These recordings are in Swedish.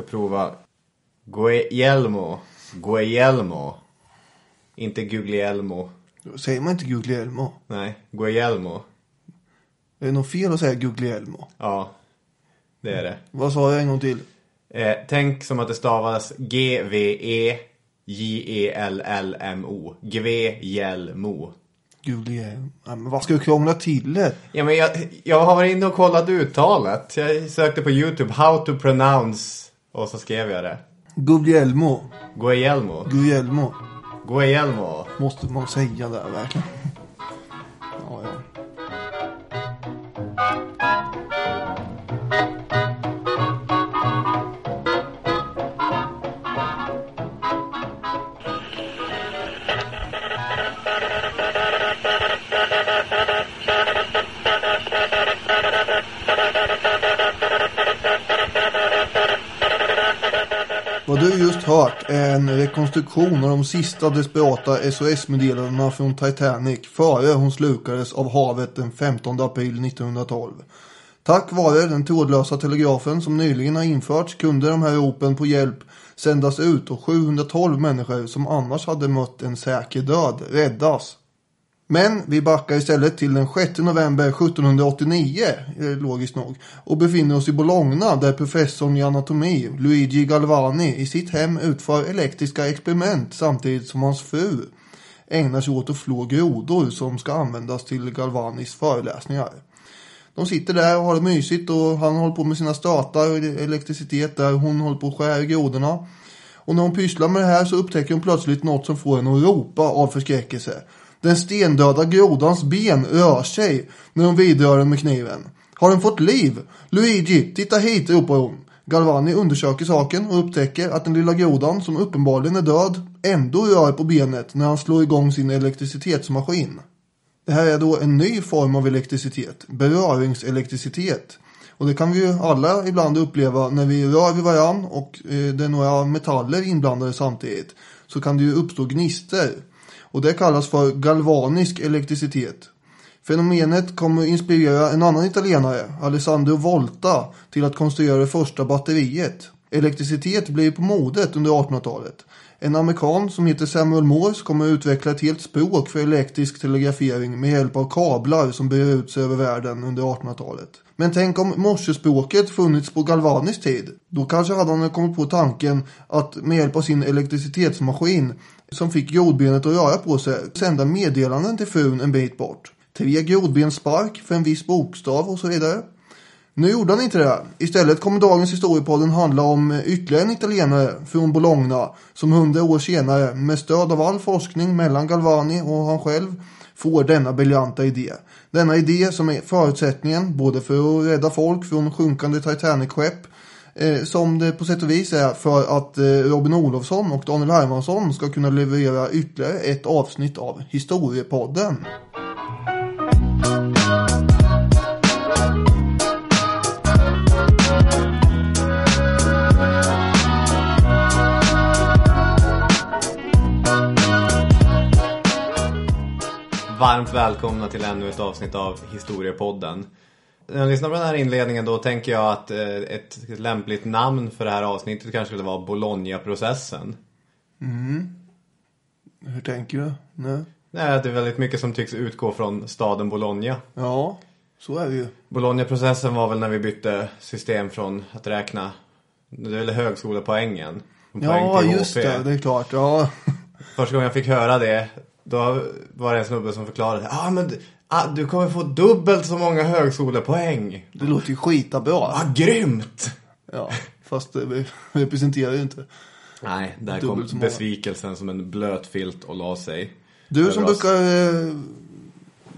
ska prova Guglielmo. Guglielmo. Inte Guglielmo. Säger man inte Guglielmo? Nej, Guglielmo. Är det något fel att säga Guglielmo? Ja, det är det. Vad sa jag en gång till? Eh, tänk som att det stavas G-V-E J-E-L-L-M-O. Gve-Jelmo. Guglielmo. Ja, men vad ska du krångla till det? Ja, men jag, jag har varit inne och kollat uttalet. Jag sökte på YouTube, how to pronounce, och så skrev jag det. Guglielmo. Guglielmo. Guglielmo. Guglielmo. Måste man säga det verkligen? En rekonstruktion av de sista desperata SOS-meddelandena från Titanic före hon slukades av havet den 15 april 1912. Tack vare den trådlösa telegrafen som nyligen har införts kunde de här ropen på hjälp sändas ut och 712 människor som annars hade mött en säker död räddas. Men vi backar istället till den 6 november 1789, eh, logiskt nog, och befinner oss i Bologna där professorn i anatomi, Luigi Galvani, i sitt hem utför elektriska experiment samtidigt som hans fru ägnar sig åt att flå grodor som ska användas till Galvanis föreläsningar. De sitter där och har det mysigt och han håller på med sina statar och elektricitet där hon håller på och skär i grodorna. Och när hon pysslar med det här så upptäcker hon plötsligt något som får henne att ropa av förskräckelse. Den stendöda grodans ben rör sig när hon vidrör den med kniven. Har den fått liv? Luigi, titta hit, ropar hon. Galvani undersöker saken och upptäcker att den lilla grodan, som uppenbarligen är död, ändå rör på benet när han slår igång sin elektricitetsmaskin. Det här är då en ny form av elektricitet, beröringselektricitet. Och det kan vi ju alla ibland uppleva när vi rör vid varann och eh, det är några metaller inblandade samtidigt. Så kan det ju uppstå gnister. Och det kallas för galvanisk elektricitet. Fenomenet kommer att inspirera en annan italienare, Alessandro Volta, till att konstruera det första batteriet. Elektricitet blev på modet under 1800-talet. En amerikan som heter Samuel Morse kommer att utveckla ett helt språk för elektrisk telegrafering med hjälp av kablar som brer ut sig över världen under 1800-talet. Men tänk om morsespråket funnits på Galvanis tid. Då kanske hade han kommit på tanken att med hjälp av sin elektricitetsmaskin som fick grodbenet att röra på sig sända meddelanden till frun en bit bort. Tre grodbensspark för en viss bokstav och så vidare. Nu gjorde han inte det. Istället kommer dagens historiepodden handla om eh, ytterligare en italienare från Bologna som hundra år senare med stöd av all forskning mellan Galvani och han själv får denna briljanta idé. Denna idé som är förutsättningen både för att rädda folk från sjunkande Titanic-skepp eh, som det på sätt och vis är för att eh, Robin Olofsson och Daniel Hermansson ska kunna leverera ytterligare ett avsnitt av Historiepodden. Varmt välkomna till ännu ett avsnitt av Historiepodden. När jag lyssnar på den här inledningen då tänker jag att eh, ett lämpligt namn för det här avsnittet kanske skulle vara Bologna-processen. Hur tänker du? Nej. Nej, att det är väldigt mycket som tycks utgå från staden Bologna. Ja, så är det ju. Bologna-processen var väl när vi bytte system från att räkna, det är väl högskolepoängen. Poäng Ja, just HP. det. Det är klart. Ja. Första gången jag fick höra det, då var det en snubbe som förklarade. Ja, ah, men ah, du kommer få dubbelt så många högskolepoäng. Det låter ju skitabra. Ah, grymt! Ja, fast det representerar ju inte. Nej, där Dubbelt kom besvikelsen som en blöt filt och la sig. Du som brukar eh,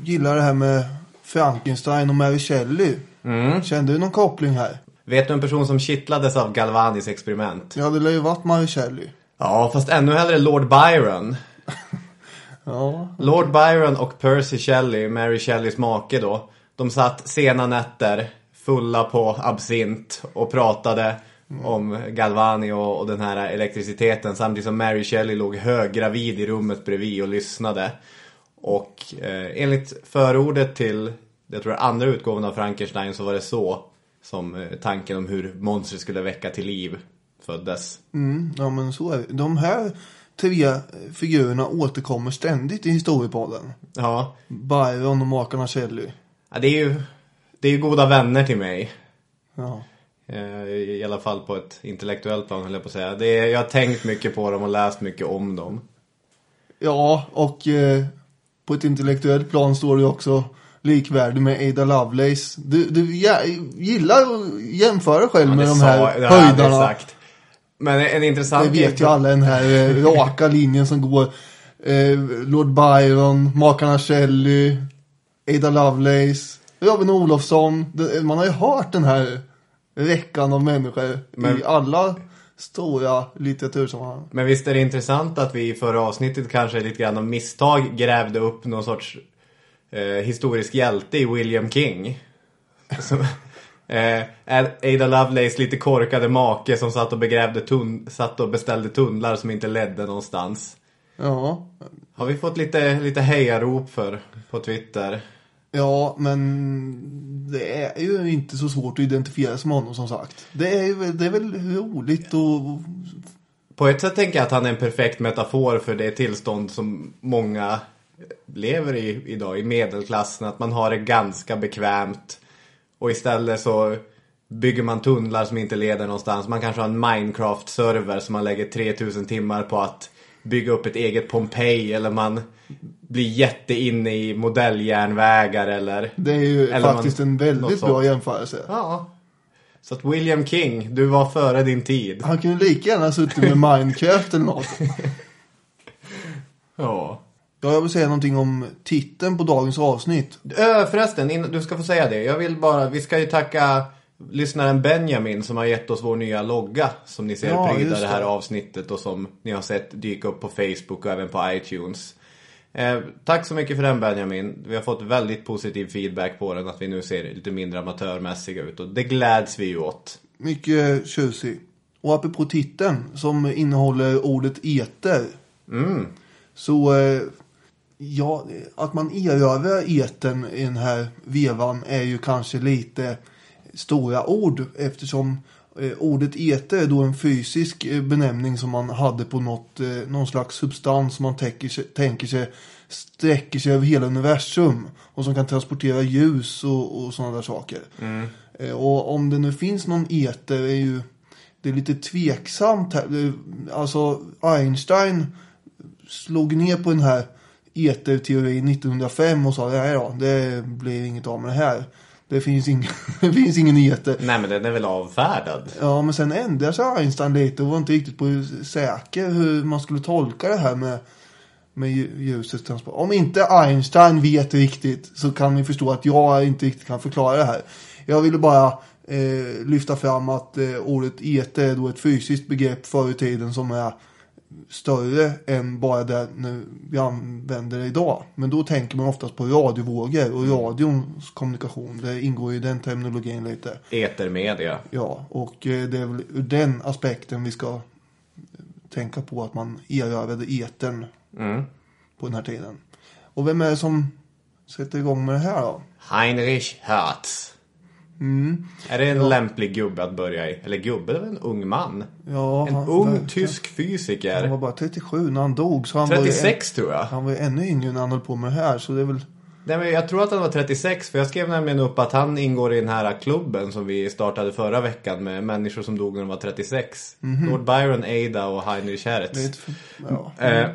gilla det här med Frankenstein och Mary Shelley. Mm. Kände du någon koppling här? Vet du en person som kittlades av Galvanis experiment? Ja, det lär ju varit Mary Shelley. Ja, fast ännu hellre Lord Byron. Ja, Lord Byron och Percy Shelley, Mary Shelleys make då, de satt sena nätter fulla på absint och pratade om Galvani och, och den här elektriciteten samtidigt som Mary Shelley låg höggravid i rummet bredvid och lyssnade. Och eh, enligt förordet till, jag tror andra utgåvan av Frankenstein så var det så som eh, tanken om hur monstret skulle väcka till liv föddes. Mm, ja men så är det. De här tre figurerna återkommer ständigt i historiepodden. Ja, Byron och makarna Shelley. ja det är ju det är ju goda vänner till mig. Ja. Eh, I alla fall på ett intellektuellt plan höll jag på att säga. Det är, jag har tänkt mycket på dem och läst mycket om dem. Ja, och eh, på ett intellektuellt plan står det också likvärdig med Ada Lovelace. Du, du ja- gillar att jämföra själv med det de sa- här det har jag aldrig höjdarna. sagt. Men en intressant Det vet ju alla den här eh, raka linjen som går. Eh, Lord Byron, makarna Shelley, Ada Lovelace, Robin Olofsson. Det, man har ju hört den här räckan av människor Men- i alla stora litteratursammanhang. Men visst är det intressant att vi i förra avsnittet kanske lite grann av misstag grävde upp någon sorts eh, historisk hjälte i William King. Som, eh, Ada Lovelace lite korkade make som satt och, begrävde tun- satt och beställde tunnlar som inte ledde någonstans. Ja, Har vi fått lite, lite hejarop för på Twitter? Ja, men det är ju inte så svårt att identifiera som honom som sagt. Det är, det är väl roligt och På ett sätt tänker jag att han är en perfekt metafor för det tillstånd som många lever i idag, i medelklassen. Att man har det ganska bekvämt. Och istället så bygger man tunnlar som inte leder någonstans. Man kanske har en Minecraft-server som man lägger 3000 timmar på att bygga upp ett eget Pompeji. Eller man blir jätteinne i modelljärnvägar eller... det är ju faktiskt man- en väldigt bra jämförelse. Ja. Så att William King, du var före din tid. Han kunde lika gärna suttit med Minecraft eller något. Ja. Ja, jag vill säga någonting om titeln på dagens avsnitt. Ö, förresten, du ska få säga det. Jag vill bara, vi ska ju tacka lyssnaren Benjamin som har gett oss vår nya logga. Som ni ser Ja, pryda just det här det. avsnittet och som ni har sett dyka upp på Facebook och även på iTunes. Eh, tack så mycket för den Benjamin. Vi har fått väldigt positiv feedback på den. Att vi nu ser lite mindre amatörmässiga ut. Och det gläds vi ju åt. Mycket tjusig. Och apropå titeln som innehåller ordet eter. Så eh, ja, att man erövrar etern i den här vevan är ju kanske lite stora ord eftersom eh, ordet eter är då en fysisk eh, benämning som man hade på något, eh, någon slags substans som man tänker sig, tänker sig sträcker sig över hela universum och som kan transportera ljus och, och sådana där saker. Eh, och om det nu finns någon eter är ju det är lite tveksamt här. Alltså Einstein slog ner på den här eterteorin 1905 och sa nej då, det blir inget av med det här. Det finns ingen, det finns ingen eter. Nej men den är väl avfärdad? Ja, men sen ändrade sig Einstein lite och var inte riktigt på säker hur man skulle tolka det här med, med lju- ljusets transport. Om inte Einstein vet riktigt så kan ni förstå att jag inte riktigt kan förklara det här. Jag ville bara eh, lyfta fram att eh, ordet eter är då ett fysiskt begrepp förr i tiden som är större än bara det nu vi använder det idag. Men då tänker man oftast på radiovågor och radions kommunikation. Det ingår i den terminologin lite. Etermedia. Ja, och eh, det är väl ur den aspekten vi ska eh, tänka på att man erövrade etern Mm. på den här tiden. Och vem är det som sätter igång med det här då? Heinrich Hertz. Mm. Är det en lämplig gubbe att börja i? Eller gubbe, det en ung man? Ja, En han- ung verkligen. tysk Han fysiker. var bara 37 när han dog. Så han Var 36 tror jag. han var ju ännu yngre när han höll på med det här. Så det är väl... Nej, men jag tror att han var 36 för jag skrev nämligen upp att han ingår i den här klubben som vi startade förra veckan med människor som dog när de var 36. Lord Byron, Ada och Heinrich Det Hertz. för- ja. Eh,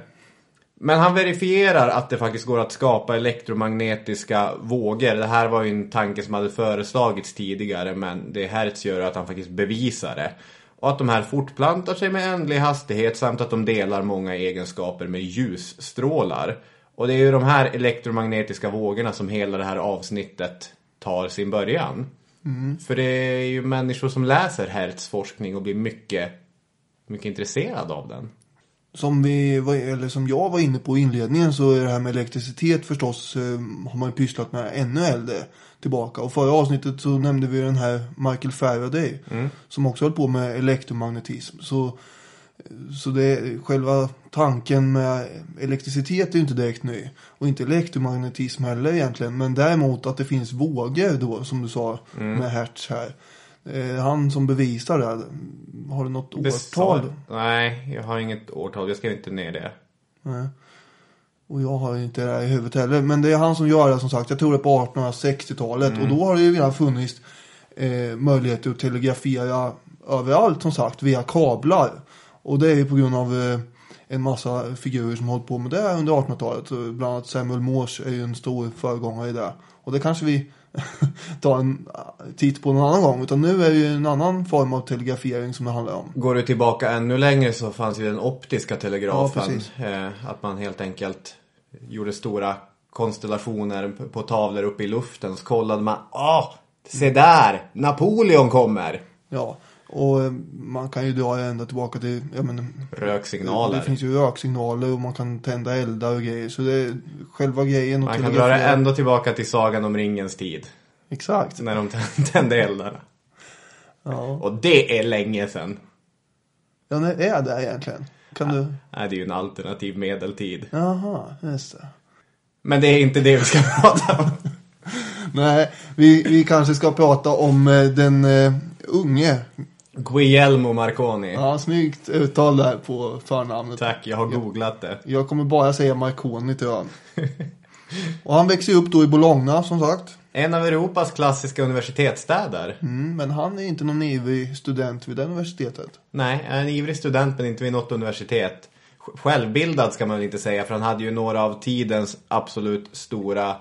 men han verifierar att det faktiskt går att skapa elektromagnetiska vågor. Det här var ju en tanke som hade föreslagits tidigare men det Hertz gör att han faktiskt bevisar det. Och att de här fortplantar sig med ändlig hastighet samt att de delar många egenskaper med ljusstrålar. Och det är ju de här elektromagnetiska vågorna som hela det här avsnittet tar sin början. För det är ju människor som läser Hertz forskning och blir mycket, mycket intresserade av den. Som, vi eller som jag var inne på i inledningen så är det här med elektricitet förstås eh, har man ju pysslat med ännu äldre tillbaka. Och förra avsnittet så nämnde vi den här Michael Faraday som också höll på med elektromagnetism. Så, så det, själva tanken med elektricitet är ju inte direkt ny. Och inte elektromagnetism heller egentligen. Men däremot att det finns vågor då som du sa med Hertz här. Eh, han som bevisar det. här, Har du något årtal? Nej, jag har inget årtal. Jag skrev inte ner det. Nej. Och jag har ju inte det här i huvudet heller. Men det är han som gör det som sagt. Jag tror det på 1860-talet. Och då har det ju redan funnits eh, möjligheter att telegrafera överallt som sagt via kablar. Och det är ju på grund av eh, en massa figurer som hållit på med det under 1800-talet. Så Bland annat Samuel Morse är ju en stor föregångare i det. Och det kanske vi tar en eh, titt på någon annan gång. Utan nu är det ju en annan form av telegrafering som det handlar om. Går du tillbaka ännu längre så fanns ju den optiska Ja, telegrafen. precis. eh, att man helt enkelt gjorde stora konstellationer på tavlor uppe i luften. Så kollade man, ah, se där, Napoleon kommer. Ja, och man kan ju dra ända tillbaka till, ja men Röksignaler. Det finns ju röksignaler och man kan tända eldar och grejer. Så det är själva grejen. Man kan dra det ändå tillbaka till Sagan om ringens tid. Exakt. När de tände eldarna. Ja. Och det är länge sedan. ja, när är det egentligen? Kan du? Nej, det är ju en alternativ medeltid. Jaha, just det. Men det är inte det vi ska prata om. Nej, vi, vi kanske ska prata om eh, den eh, unge. Guillermo Marconi. Ja, snyggt uttal där på förnamnet. Tack, jag har googlat det. Jag kommer bara säga Marconi till honom. Och han växer upp då i Bologna som sagt. En av Europas klassiska universitetsstäder. Mm, men han är inte någon ivrig student vid det universitetet. Nej, är en ivrig student men inte vid något universitet. Sj- Självbildad ska man väl inte säga för han hade ju några av tidens absolut stora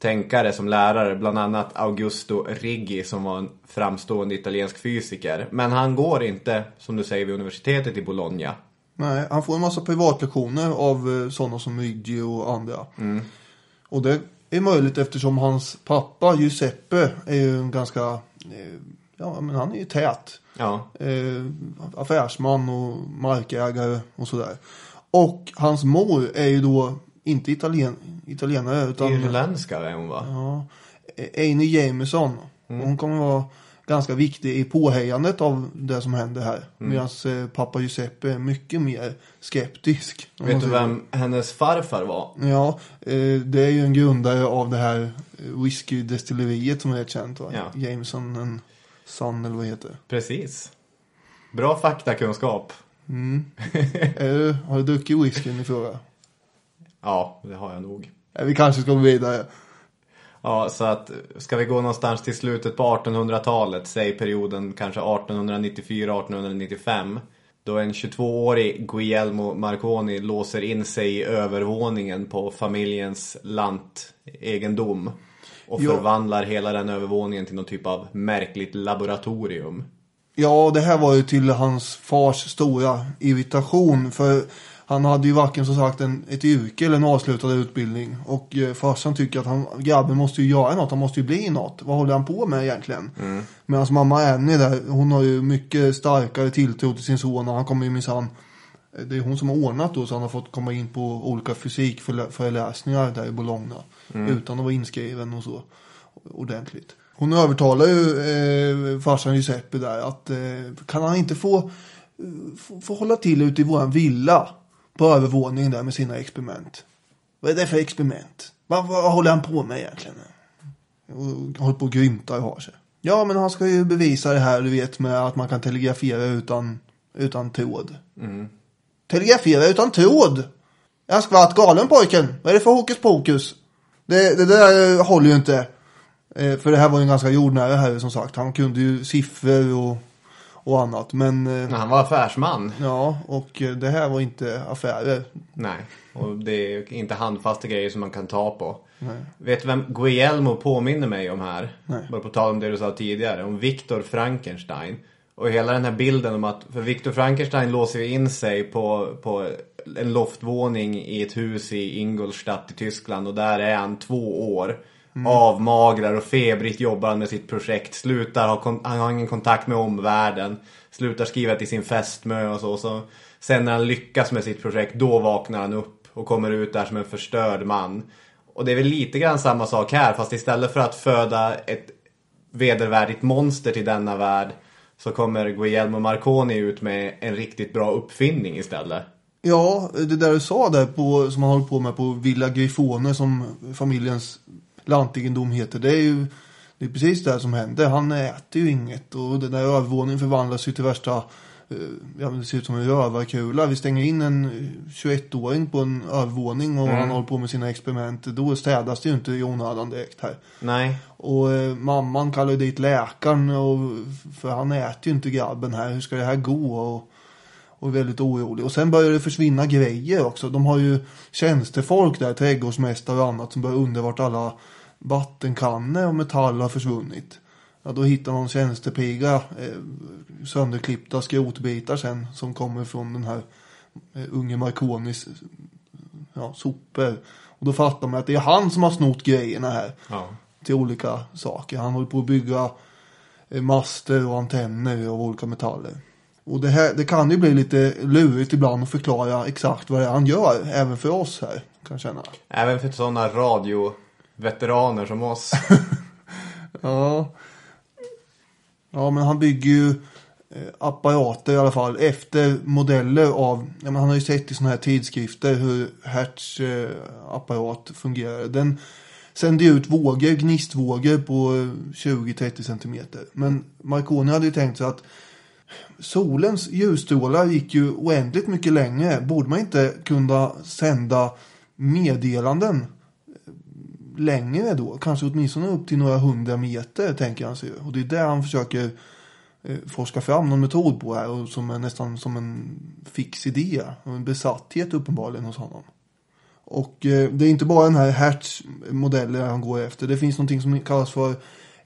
tänkare som lärare. Bland annat Augusto Righi som var en framstående italiensk fysiker. Men han går inte, som du säger, vid universitetet i Bologna. Nej, han får en massa privatlektioner av eh, sådana som Ryggi och andra. Och det är möjligt eftersom hans pappa Giuseppe är ju en ganska, eh, ja men han är ju tät. Ja, Eh, affärsman och markägare och sådär. Och hans mor är ju då inte italien, italienare utan irländska är hon va? ja, Amy Jameson. Och Hon kommer vara ganska viktig i påhejandet av det som händer här. Medan eh, pappa Giuseppe är mycket mer skeptisk. Vet du vem hennes farfar var? Ja, eh, det är ju en grundare av det här whiskydestilleriet som är rätt känt. Va? Ja. Jameson and Son eller vad det heter. Precis. Bra faktakunskap. Är du, har du druckit whiskyn i fråga? Ja, det har jag nog. Vi kanske ska gå vidare. Ja, så att ska vi gå någonstans till slutet på 1800-talet, säg perioden kanske 1894-1895. Då en 22-årig Guillermo Marconi låser in sig i övervåningen på familjens lantegendom. Och Ja. förvandlar hela den övervåningen till någon typ av märkligt laboratorium. Ja, det här var ju till hans fars stora irritation. För han hade ju varken som sagt en, ett yrke eller en avslutad utbildning. Och eh, farsan tycker att han, grabben måste ju göra något, han måste ju bli något. Vad håller han på med egentligen? Mm. Medan mamma Annie där, hon har ju mycket starkare tilltro till sin son och han kommer ju minsann det är hon som har ordnat då så han har fått komma in på olika fysikföreläsningar där i Bologna. Utan att vara inskriven och så ordentligt. Hon övertalar ju eh, farsan Giuseppe där att eh, kan han inte få, eh, få, få hålla till ute i våran villa på övervåningen där med sina experiment. Vad är det för experiment? Vad, vad håller han på med egentligen? Och håller på och grymtar och har sig. Ja, men han ska ju bevisa det här, du vet, med att man kan telegrafera utan, utan tråd. Telegrafera utan tråd? Jag ska vara galen pojken. Vad är det för hokus pokus? Det, det där eh, håller ju inte. Eh, för det här var ju en ganska jordnära herre som sagt. Han kunde ju siffror och, och annat. Men eh, Han var affärsman. ja, och eh, det här var inte affärer. Nej, och det är inte handfasta grejer som man kan ta på. Nej. Vet du vem Guillermo påminner mig om här? Nej. Bara på tal om det du sa tidigare, om Viktor Frankenstein. Och hela den här bilden om att, för Viktor Frankenstein låser ju in sig på, på en loftvåning i ett hus i Ingolstadt i Tyskland och där är han två år. Mm. Avmagrar och febrigt jobbar han med sitt projekt. Slutar ha, han har ingen kontakt med omvärlden. Slutar skriva till sin fästmö och så. så. Sen när han lyckas med sitt projekt, då vaknar han upp och kommer ut där som en förstörd man. Och det är väl lite grann samma sak här, fast istället för att föda ett vedervärdigt monster till denna värld så kommer Guillermo Marconi ut med en riktigt bra uppfinning istället. Ja, det där du sa där på, som han håller på med på Villa Grifone som familjens lantegendom heter. Det är ju Det är precis det som händer. Han äter ju inget och den där övervåningen förvandlas ju till värsta eh, Ja, det ser ut som en rövarkula. Vi stänger in en eh, 21-åring på en övervåning och han håller på med sina experiment. Då städas det ju inte i onödan direkt här. Nej. Och eh, mamman kallar ju dit läkaren och, för han äter ju inte grabben här. Hur ska det här gå? Och, och är väldigt orolig. Och sen börjar det försvinna grejer också. De har ju tjänstefolk där, trädgårdsmästare och annat som börjar undra vart alla vattenkannor och metall har försvunnit. Ja, då hittar någon tjänstepiga eh, sönderklippta skrotbitar sen som kommer från den här eh, unge Marconis ja, sopor. Och då fattar man att det är han som har snott grejerna här Ja. till olika saker. Han håller på att bygga eh, master och antenner av olika metaller. Och det, här, det kan ju bli lite lurigt ibland att förklara exakt vad det är han gör, även för oss här, kan jag känna. Även för sådana radioveteraner som oss. Ja. Ja, men han bygger ju eh, apparater i alla fall efter modeller av, ja, men han har ju sett i sådana här tidskrifter hur Hertz eh, apparat fungerar. Den sänder ju ut vågor, gnistvågor på eh, 20-30 centimeter. Men Marconi hade ju tänkt sig att solens ljusstrålar gick ju oändligt mycket längre. Borde man inte kunna sända meddelanden längre då? Kanske åtminstone upp till några hundra meter tänker han sig. Och det är där han försöker eh, forska fram någon metod på här och som är nästan som en fix idé. Och en besatthet uppenbarligen hos honom. Och eh, det är inte bara den här Hertz modellen han går efter. Det finns någonting som kallas för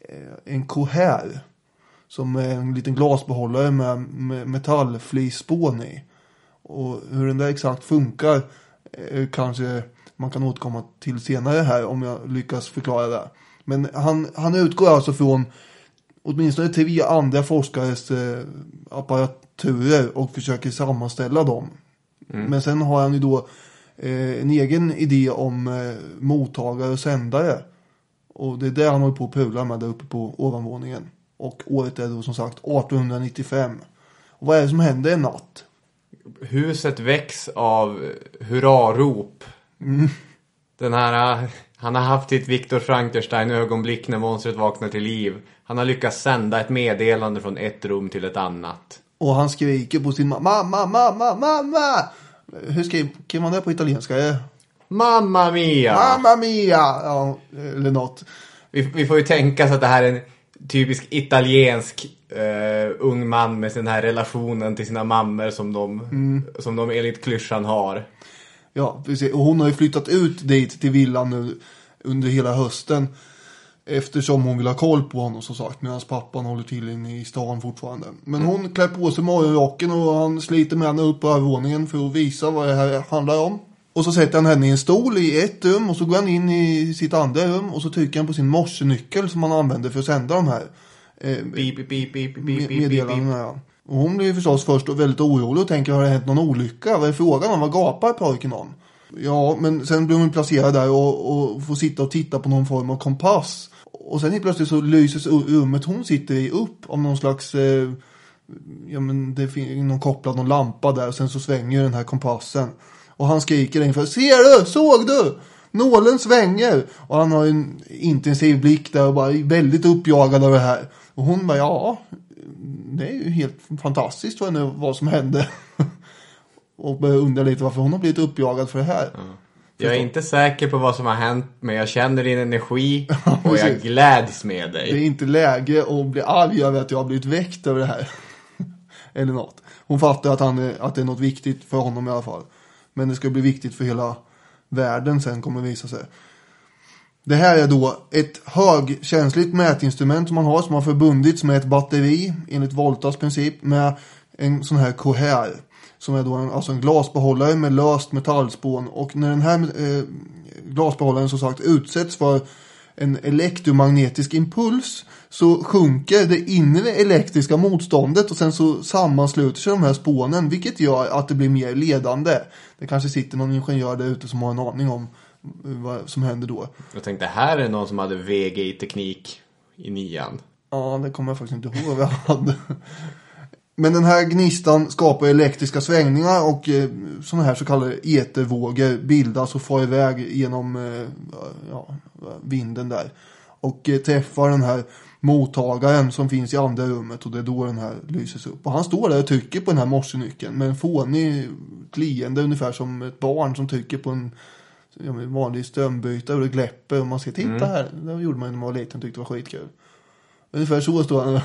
eh, en kohär. Som är en liten glasbehållare med, med metallflisspån i. Och hur den där exakt funkar eh, kanske man kan återkomma till senare här om jag lyckas förklara det. Men han, han utgår alltså från åtminstone tre andra forskares eh, apparaturer och försöker sammanställa dem. Men sen har han ju då eh, en egen idé om eh, mottagare och sändare. Och det är det han håller på att pula med där uppe på ovanvåningen. Och året är då som sagt 1895. Och vad är det som händer en natt? Huset väcks av hurrarop. Den här, han har haft sitt Viktor Frankenstein ögonblick när monstret vaknar till liv. Han har lyckats sända ett meddelande från ett rum till ett annat. Och han skriker på sin mamma, mamma, mamma, mamma! Hur skriker man det på italienska? Mamma mia! Mamma mia! Ja, eller något. Vi, vi får ju tänka så att det här är en typisk italiensk uh, ung man med den här relationen till sina mammor som de, som de enligt klyschan har. Ja, precis. Och hon har ju flyttat ut dit till villan nu under hela hösten. Eftersom hon vill ha koll på honom som sagt. Medan pappan håller till inne i stan fortfarande. Men hon klär på sig morgonrocken och han sliter med henne upp på övervåningen för att visa vad det här handlar om. Och så sätter han henne i en stol i ett rum och så går han in i sitt andra rum och så trycker han på sin morsenyckel som han använder för att sända de här eh, Beep, beep, beep, beep, beep, med- beep, beep, beep. meddelandena. Ja. Och hon blir förstås först väldigt orolig och tänker har det hänt någon olycka? Vad är frågan om? Vad gapar pojken om? Ja, men sen blir hon placerad där och, och får sitta och titta på någon form av kompass. Och sen helt plötsligt så lyses rummet hon sitter i upp om någon slags eh, Ja men det finns någon kopplad någon lampa där och sen så svänger den här kompassen. Och han skriker inför Ser du? Såg du? Nålen svänger. Och han har en intensiv blick där och bara är väldigt uppjagad av det här. Och hon bara ja. Det är ju helt fantastiskt vad, nu, vad som hände. och börjar undra lite varför hon har blivit uppjagad för det här. Jag är inte säker på vad som har hänt men jag känner din energi och jag gläds med Det är dig. inte läge att bli arg över att jag har blivit väckt över det här. Eller något. Hon fattar att, han är, att det är något viktigt för honom i alla fall. Men det ska bli viktigt för hela världen sen kommer det visa sig. Det här är då ett högkänsligt mätinstrument som man har som har förbundits med ett batteri enligt Voltas princip med en sån här kohär. Som är då en, alltså en glasbehållare med löst metallspån. Och när den här eh, glasbehållaren som sagt utsätts för en elektromagnetisk impuls så sjunker det inre elektriska motståndet och sen så sammansluter sig de här spånen vilket gör att det blir mer ledande. Det kanske sitter någon ingenjör där ute som har en aning om vad som händer då. Jag tänkte här är någon som hade VG-teknik i nian. Ja, det kommer jag faktiskt inte ihåg vad jag hade. Men den här gnistan skapar elektriska svängningar och eh, sådana här så kallade etervågor bildas och far iväg genom eh, ja, vinden där. Och eh, träffar den här mottagaren som finns i andra rummet och det är då den här lyses upp. Och han står där och trycker på den här morsenyckeln med en fånig leende ungefär som ett barn som trycker på en ja, vanlig strömbrytare och det gläpper och man ser titta här. Det gjorde man när man var liten och tyckte det var skitkul. Ungefär så står han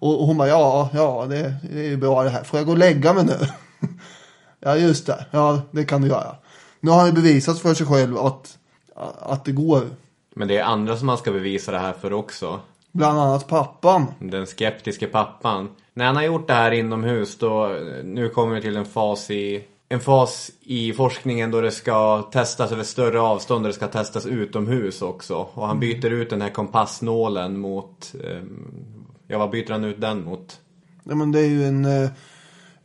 och, och hon bara ja, ja det, det är ju bra det här. Får jag gå och lägga mig nu? ja just det, ja det kan du göra. Nu har han ju bevisat för sig själv att, att det går. Men det är andra som man ska bevisa det här för också. Bland annat pappan. Den skeptiske pappan. När han har gjort det här inomhus då, nu kommer vi till en fas i en fas i forskningen då det ska testas över större avstånd, där det ska testas utomhus också. Och han byter ut den här kompassnålen mot, eh, ja vad byter han ut den mot? Ja men det är ju en, eh,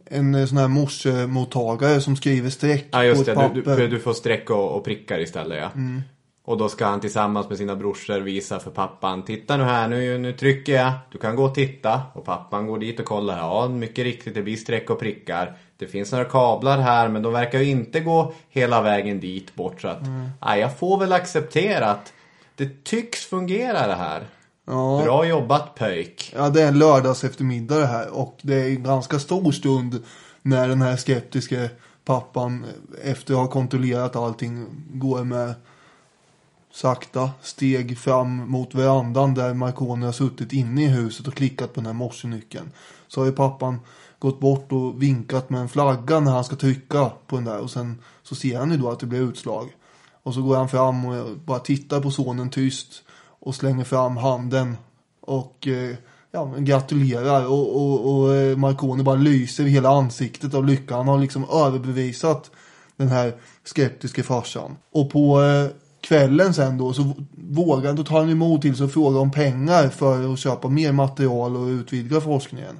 en eh, sån här morsemottagare som skriver streck Ja på just ett det, papper. du, du, du får streck och, och prickar istället ja. Och då ska han tillsammans med sina brorsor visa för pappan. Titta nu här, nu, nu trycker jag. Du kan gå och titta. Och pappan går dit och kollar. Ja, mycket riktigt, det blir streck och prickar. Det finns några kablar här, men de verkar ju inte gå hela vägen dit bort. Så att, nej, jag får väl acceptera att det tycks fungera det här. Ja. Bra jobbat pöjk. Ja, det är en lördags eftermiddag det här och det är en ganska stor stund när den här skeptiske pappan efter att ha kontrollerat allting går med sakta steg fram mot verandan där Marconi har suttit inne i huset och klickat på den här morsenyckeln. Så har ju pappan gått bort och vinkat med en flagga när han ska trycka på den där och sen så ser han ju då att det blir utslag. Och så går han fram och bara tittar på sonen tyst och slänger fram handen och eh, ja, gratulerar och, och, och eh, Marconi bara lyser i hela ansiktet av lycka. Han har liksom överbevisat den här skeptiska farsan. Och på eh, kvällen sen då så vågar, då tar han emot till sig och frågar om pengar för att köpa mer material och utvidga forskningen.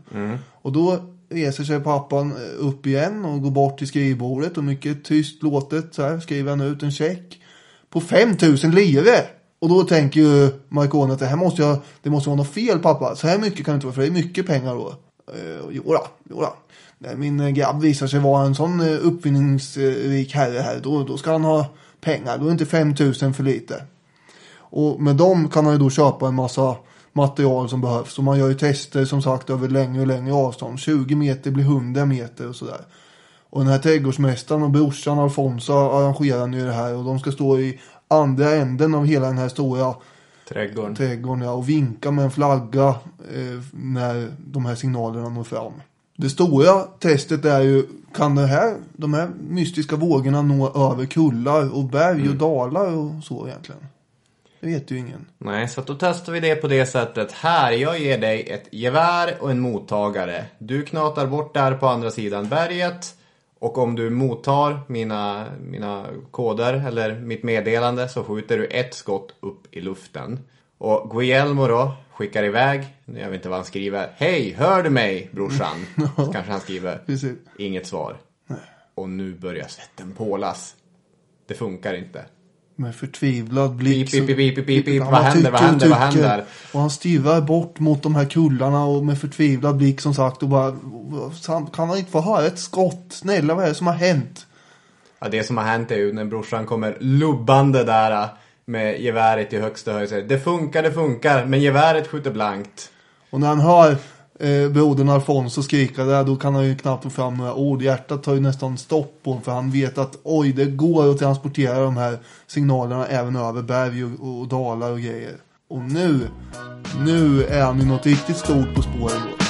Och då reser sig pappan eh, upp igen och går bort till skrivbordet och mycket tyst låtet så här skriver han ut en check på 5000 lire. Och då tänker ju Marconi att det här måste jag, det måste vara något fel pappa. Så här mycket kan det inte vara för det är mycket pengar då. Eh, jodå, jodå. När min eh, grabb visar sig vara en sån eh, uppfinningsrik herre här, då, då ska han ha pengar. Då är inte 5000 för lite. Och med dem kan han ju då köpa en massa material som behövs. Och man gör ju tester som sagt över längre och längre avstånd. 20 meter blir 100 meter och sådär. Och den här trädgårdsmästaren och brorsan Alfonso arrangerar nu det här. Och de ska stå i andra änden av hela den här stora Trädgården. trädgården ja, och vinka med en flagga eh, när de här signalerna når fram. Det stora testet är ju, kan det här, de här mystiska vågorna nå över kullar och berg och dalar och så egentligen? Det vet ju ingen. Nej, så att då testar vi det på det sättet. Här, jag ger dig ett gevär och en mottagare. Du knatar bort där på andra sidan berget. Och om du mottar mina, mina koder eller mitt meddelande så skjuter du ett skott upp i luften. Och Guillermo då skickar iväg, jag vet inte vad han skriver. Hej, hör du mig brorsan? Så kanske han skriver. Inget svar. Och nu börjar svetten pålas. Det funkar inte. Med förtvivlad blick. Pip, pip, pip, pip. Han Vad händer, vad händer, vad händer? Och han stirrar bort mot de här kullarna och med förtvivlad blick som sagt och bara kan han inte få höra ett skott? Snälla vad är det som har hänt? Ja, det som har hänt är ju när brorsan kommer lubbande där äh, med geväret i högsta höjd. Det funkar, det funkar, men geväret skjuter blankt. Och när han hör eh, brodern Alfonso skrika där då kan han ju knappt få fram några ord. Hjärtat tar ju nästan stopp på honom för han vet att oj det går att transportera de här signalerna även över berg och, och dalar och grejer. Och nu, nu är han ju något riktigt stort på spåren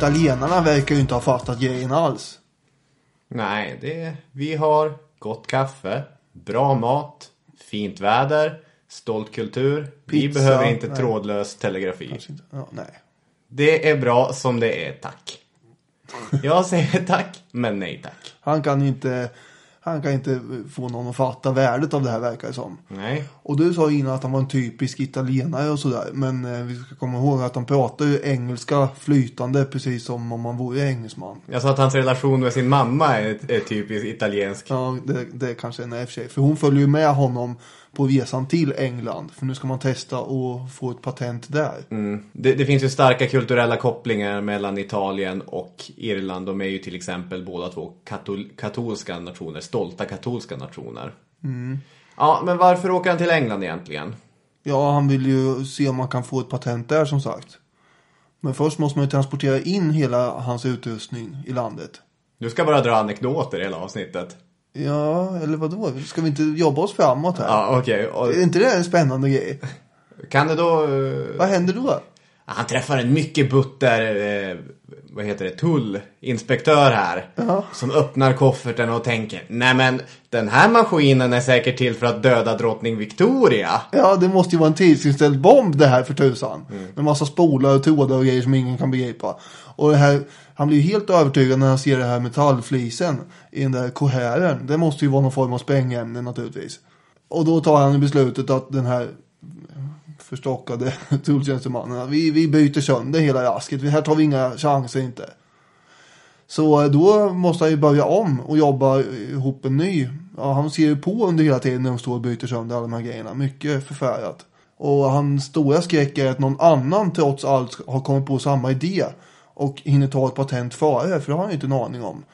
italienarna verkar ju inte ha fattat grejen alls. Nej, det, vi har gott kaffe, bra mat, fint väder, stolt kultur. vi Pizza, behöver inte nej. trådlös telegrafi. Inte. Ja, nej. Det är bra som det är, tack. Jag säger tack, men nej tack. Han kan inte, han kan inte få någon att fatta värdet av det här verkar det som. Nej. Och du sa innan att han var en typisk italienare och sådär. Men eh, vi ska komma ihåg att han pratar ju engelska flytande precis som om han vore engelsman. Jag sa att hans relation med sin mamma är, är typiskt italiensk. Ja, det, det kanske är en i och för sig. För hon följer ju med honom på resan till England. För nu ska man testa och få ett patent där. Mm. Det, det, finns ju starka kulturella kopplingar mellan Italien och Irland. De är ju till exempel båda två katol katolska nationer, stolta katolska nationer. Mm. Ja, men varför åker han till England egentligen? Ja, han vill ju se om man kan få ett patent där som sagt. Men först måste man ju transportera in hela hans utrustning i landet. Du ska bara dra anekdoter i hela avsnittet. Ja, eller vad då? Ska vi inte jobba oss framåt här? Ja, okej. Och... Är inte det en spännande grej? Kan det då... Vad händer då? Han träffar en mycket butter, eh, vad heter det, tullinspektör här. Ja. Som öppnar kofferten och tänker, nej men den här maskinen är säkert till för att döda drottning Victoria. Ja, det måste ju vara en tidsinställd bomb det här för tusan. Mm. Med massa spolar och trådar och grejer som ingen kan begripa. Och det här, han blir ju helt övertygad när han ser det här metallflisen i den där kohären. Det måste ju vara någon form av sprängämne naturligtvis. Och då tar han beslutet att den här förstockade tulltjänstemannen. Vi, vi byter sönder hela rasket. Här tar vi inga chanser inte. Så eh, då måste han ju börja om och jobba ihop en ny. Ja, han ser ju på under hela tiden när de står och byter sönder alla de här grejerna. Mycket förfärat. Och hans stora skräck är att någon annan trots allt har kommit på samma idé. Och hinner ta ett patent före. För det har han ju inte en aning om.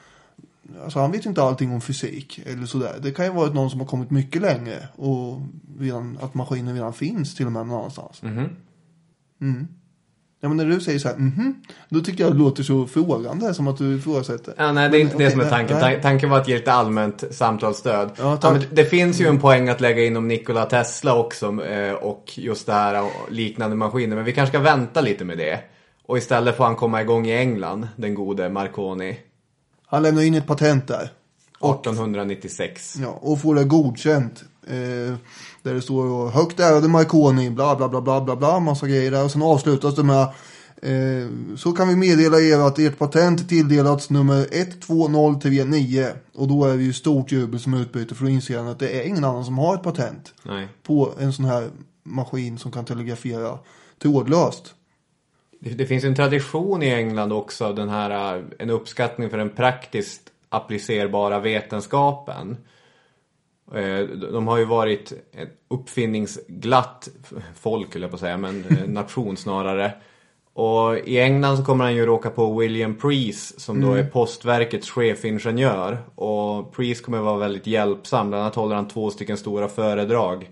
Alltså han vet inte allting om fysik eller sådär. Det kan ju vara någon som har kommit mycket längre och redan, att maskinen redan finns till och med någonstans. Mm. Mm. Ja men när du säger så här, mhm, då tycker jag det låter så frågande som att du ifrågasätter. Ja, nej, det är inte men, det okay, som är tanken. Nej. Tanken var att ge lite allmänt samtalsstöd. Ja, ja, det finns ju en poäng att lägga in om Nikola Tesla också eh, och just det här och liknande maskiner. Men vi kanske ska vänta lite med det. Och istället får han komma igång i England, den gode Marconi. Han lämnar in ett patent där. 1896. Ja, och får det godkänt. Eh, där det står högt ärade Marconi, bla bla bla bla bla bla, massa grejer där. Och sen avslutas det med eh, så kan vi meddela er att ert patent tilldelats nummer 12039. Och då är det ju stort jubel som utbyte för att inse att det är ingen annan som har ett patent. Nej. På en sån här maskin som kan telegrafera trådlöst. Det, finns en tradition i England också, den här, en uppskattning för den praktiskt applicerbara vetenskapen. Eh, de har ju varit ett uppfinningsglatt folk, eller på att säga, men eh, nation snarare. Och i England så kommer han ju råka på William Preece som då mm. är postverkets chefingenjör. Och Preece kommer vara väldigt hjälpsam. Bland annat håller han två stycken stora föredrag.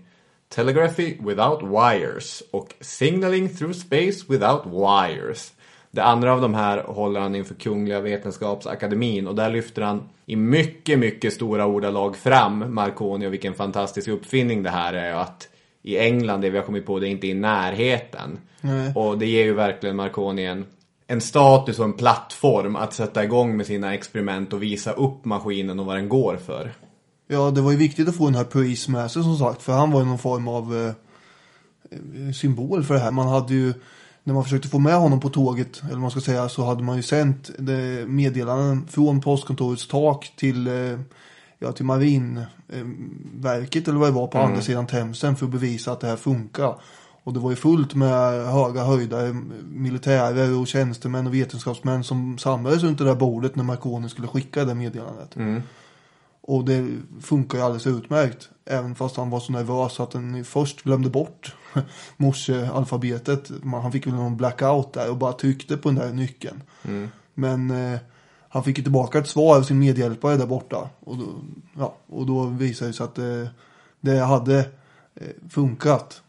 Telegraphy without wires och Signaling through space without wires. Det andra av de här håller han inför Kungliga Vetenskapsakademin och där lyfter han i mycket, mycket stora ordalag fram Marconi och vilken fantastisk uppfinning det här är och att i England, det vi har kommit på, det är inte i närheten. Nej. Och det ger ju verkligen Marconi en, en status och en plattform att sätta igång med sina experiment och visa upp maskinen och vad den går för. Ja, det var ju viktigt att få den här Pruis med sig som sagt. För han var ju någon form av eh, symbol för det här. Man hade ju, när man försökte få med honom på tåget, eller man ska säga, så hade man ju sänt meddelanden från postkontorets tak till, eh, ja, till Marinverket eller vad det var på mm. andra sidan Themsen för att bevisa att det här funkar. Och det var ju fullt med höga höjda militärer och tjänstemän och vetenskapsmän som samlades runt det där bordet när Marconi skulle skicka det meddelandet. Mm. Och det funkar ju alldeles utmärkt. Även fast han var så nervös att han först glömde bort morsealfabetet. Han fick väl någon blackout där och bara tryckte på den där nyckeln. Mm. Men eh, han fick ju tillbaka ett svar av sin medhjälpare där borta. Och då, ja, och då visade det sig att eh, det hade eh, funkat.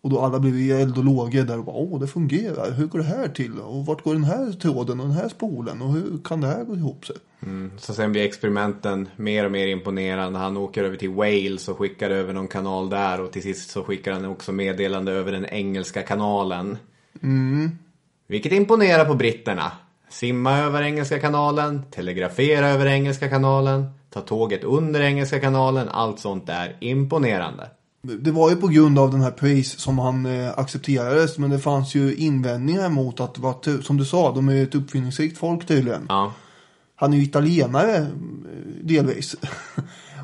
Och då alla blev eld och lågor där och bara, åh det fungerar, hur går det här till? Och vart går den här tråden och den här spolen? Och hur kan det här gå ihop sig? Mm. Så sen blir experimenten mer och mer imponerande. Han åker över till Wales och skickar över någon kanal där. Och till sist så skickar han också meddelande över den engelska kanalen. Mm. Vilket imponerar på britterna. Simma över engelska kanalen, telegrafera över engelska kanalen, ta tåget under engelska kanalen. Allt sånt är imponerande. Det var ju på grund av den här Pace som han eh, accepterades. Men det fanns ju invändningar mot att, som du sa, de är ett uppfinningsrikt folk tydligen. Ja. Han är ju italienare eh, delvis.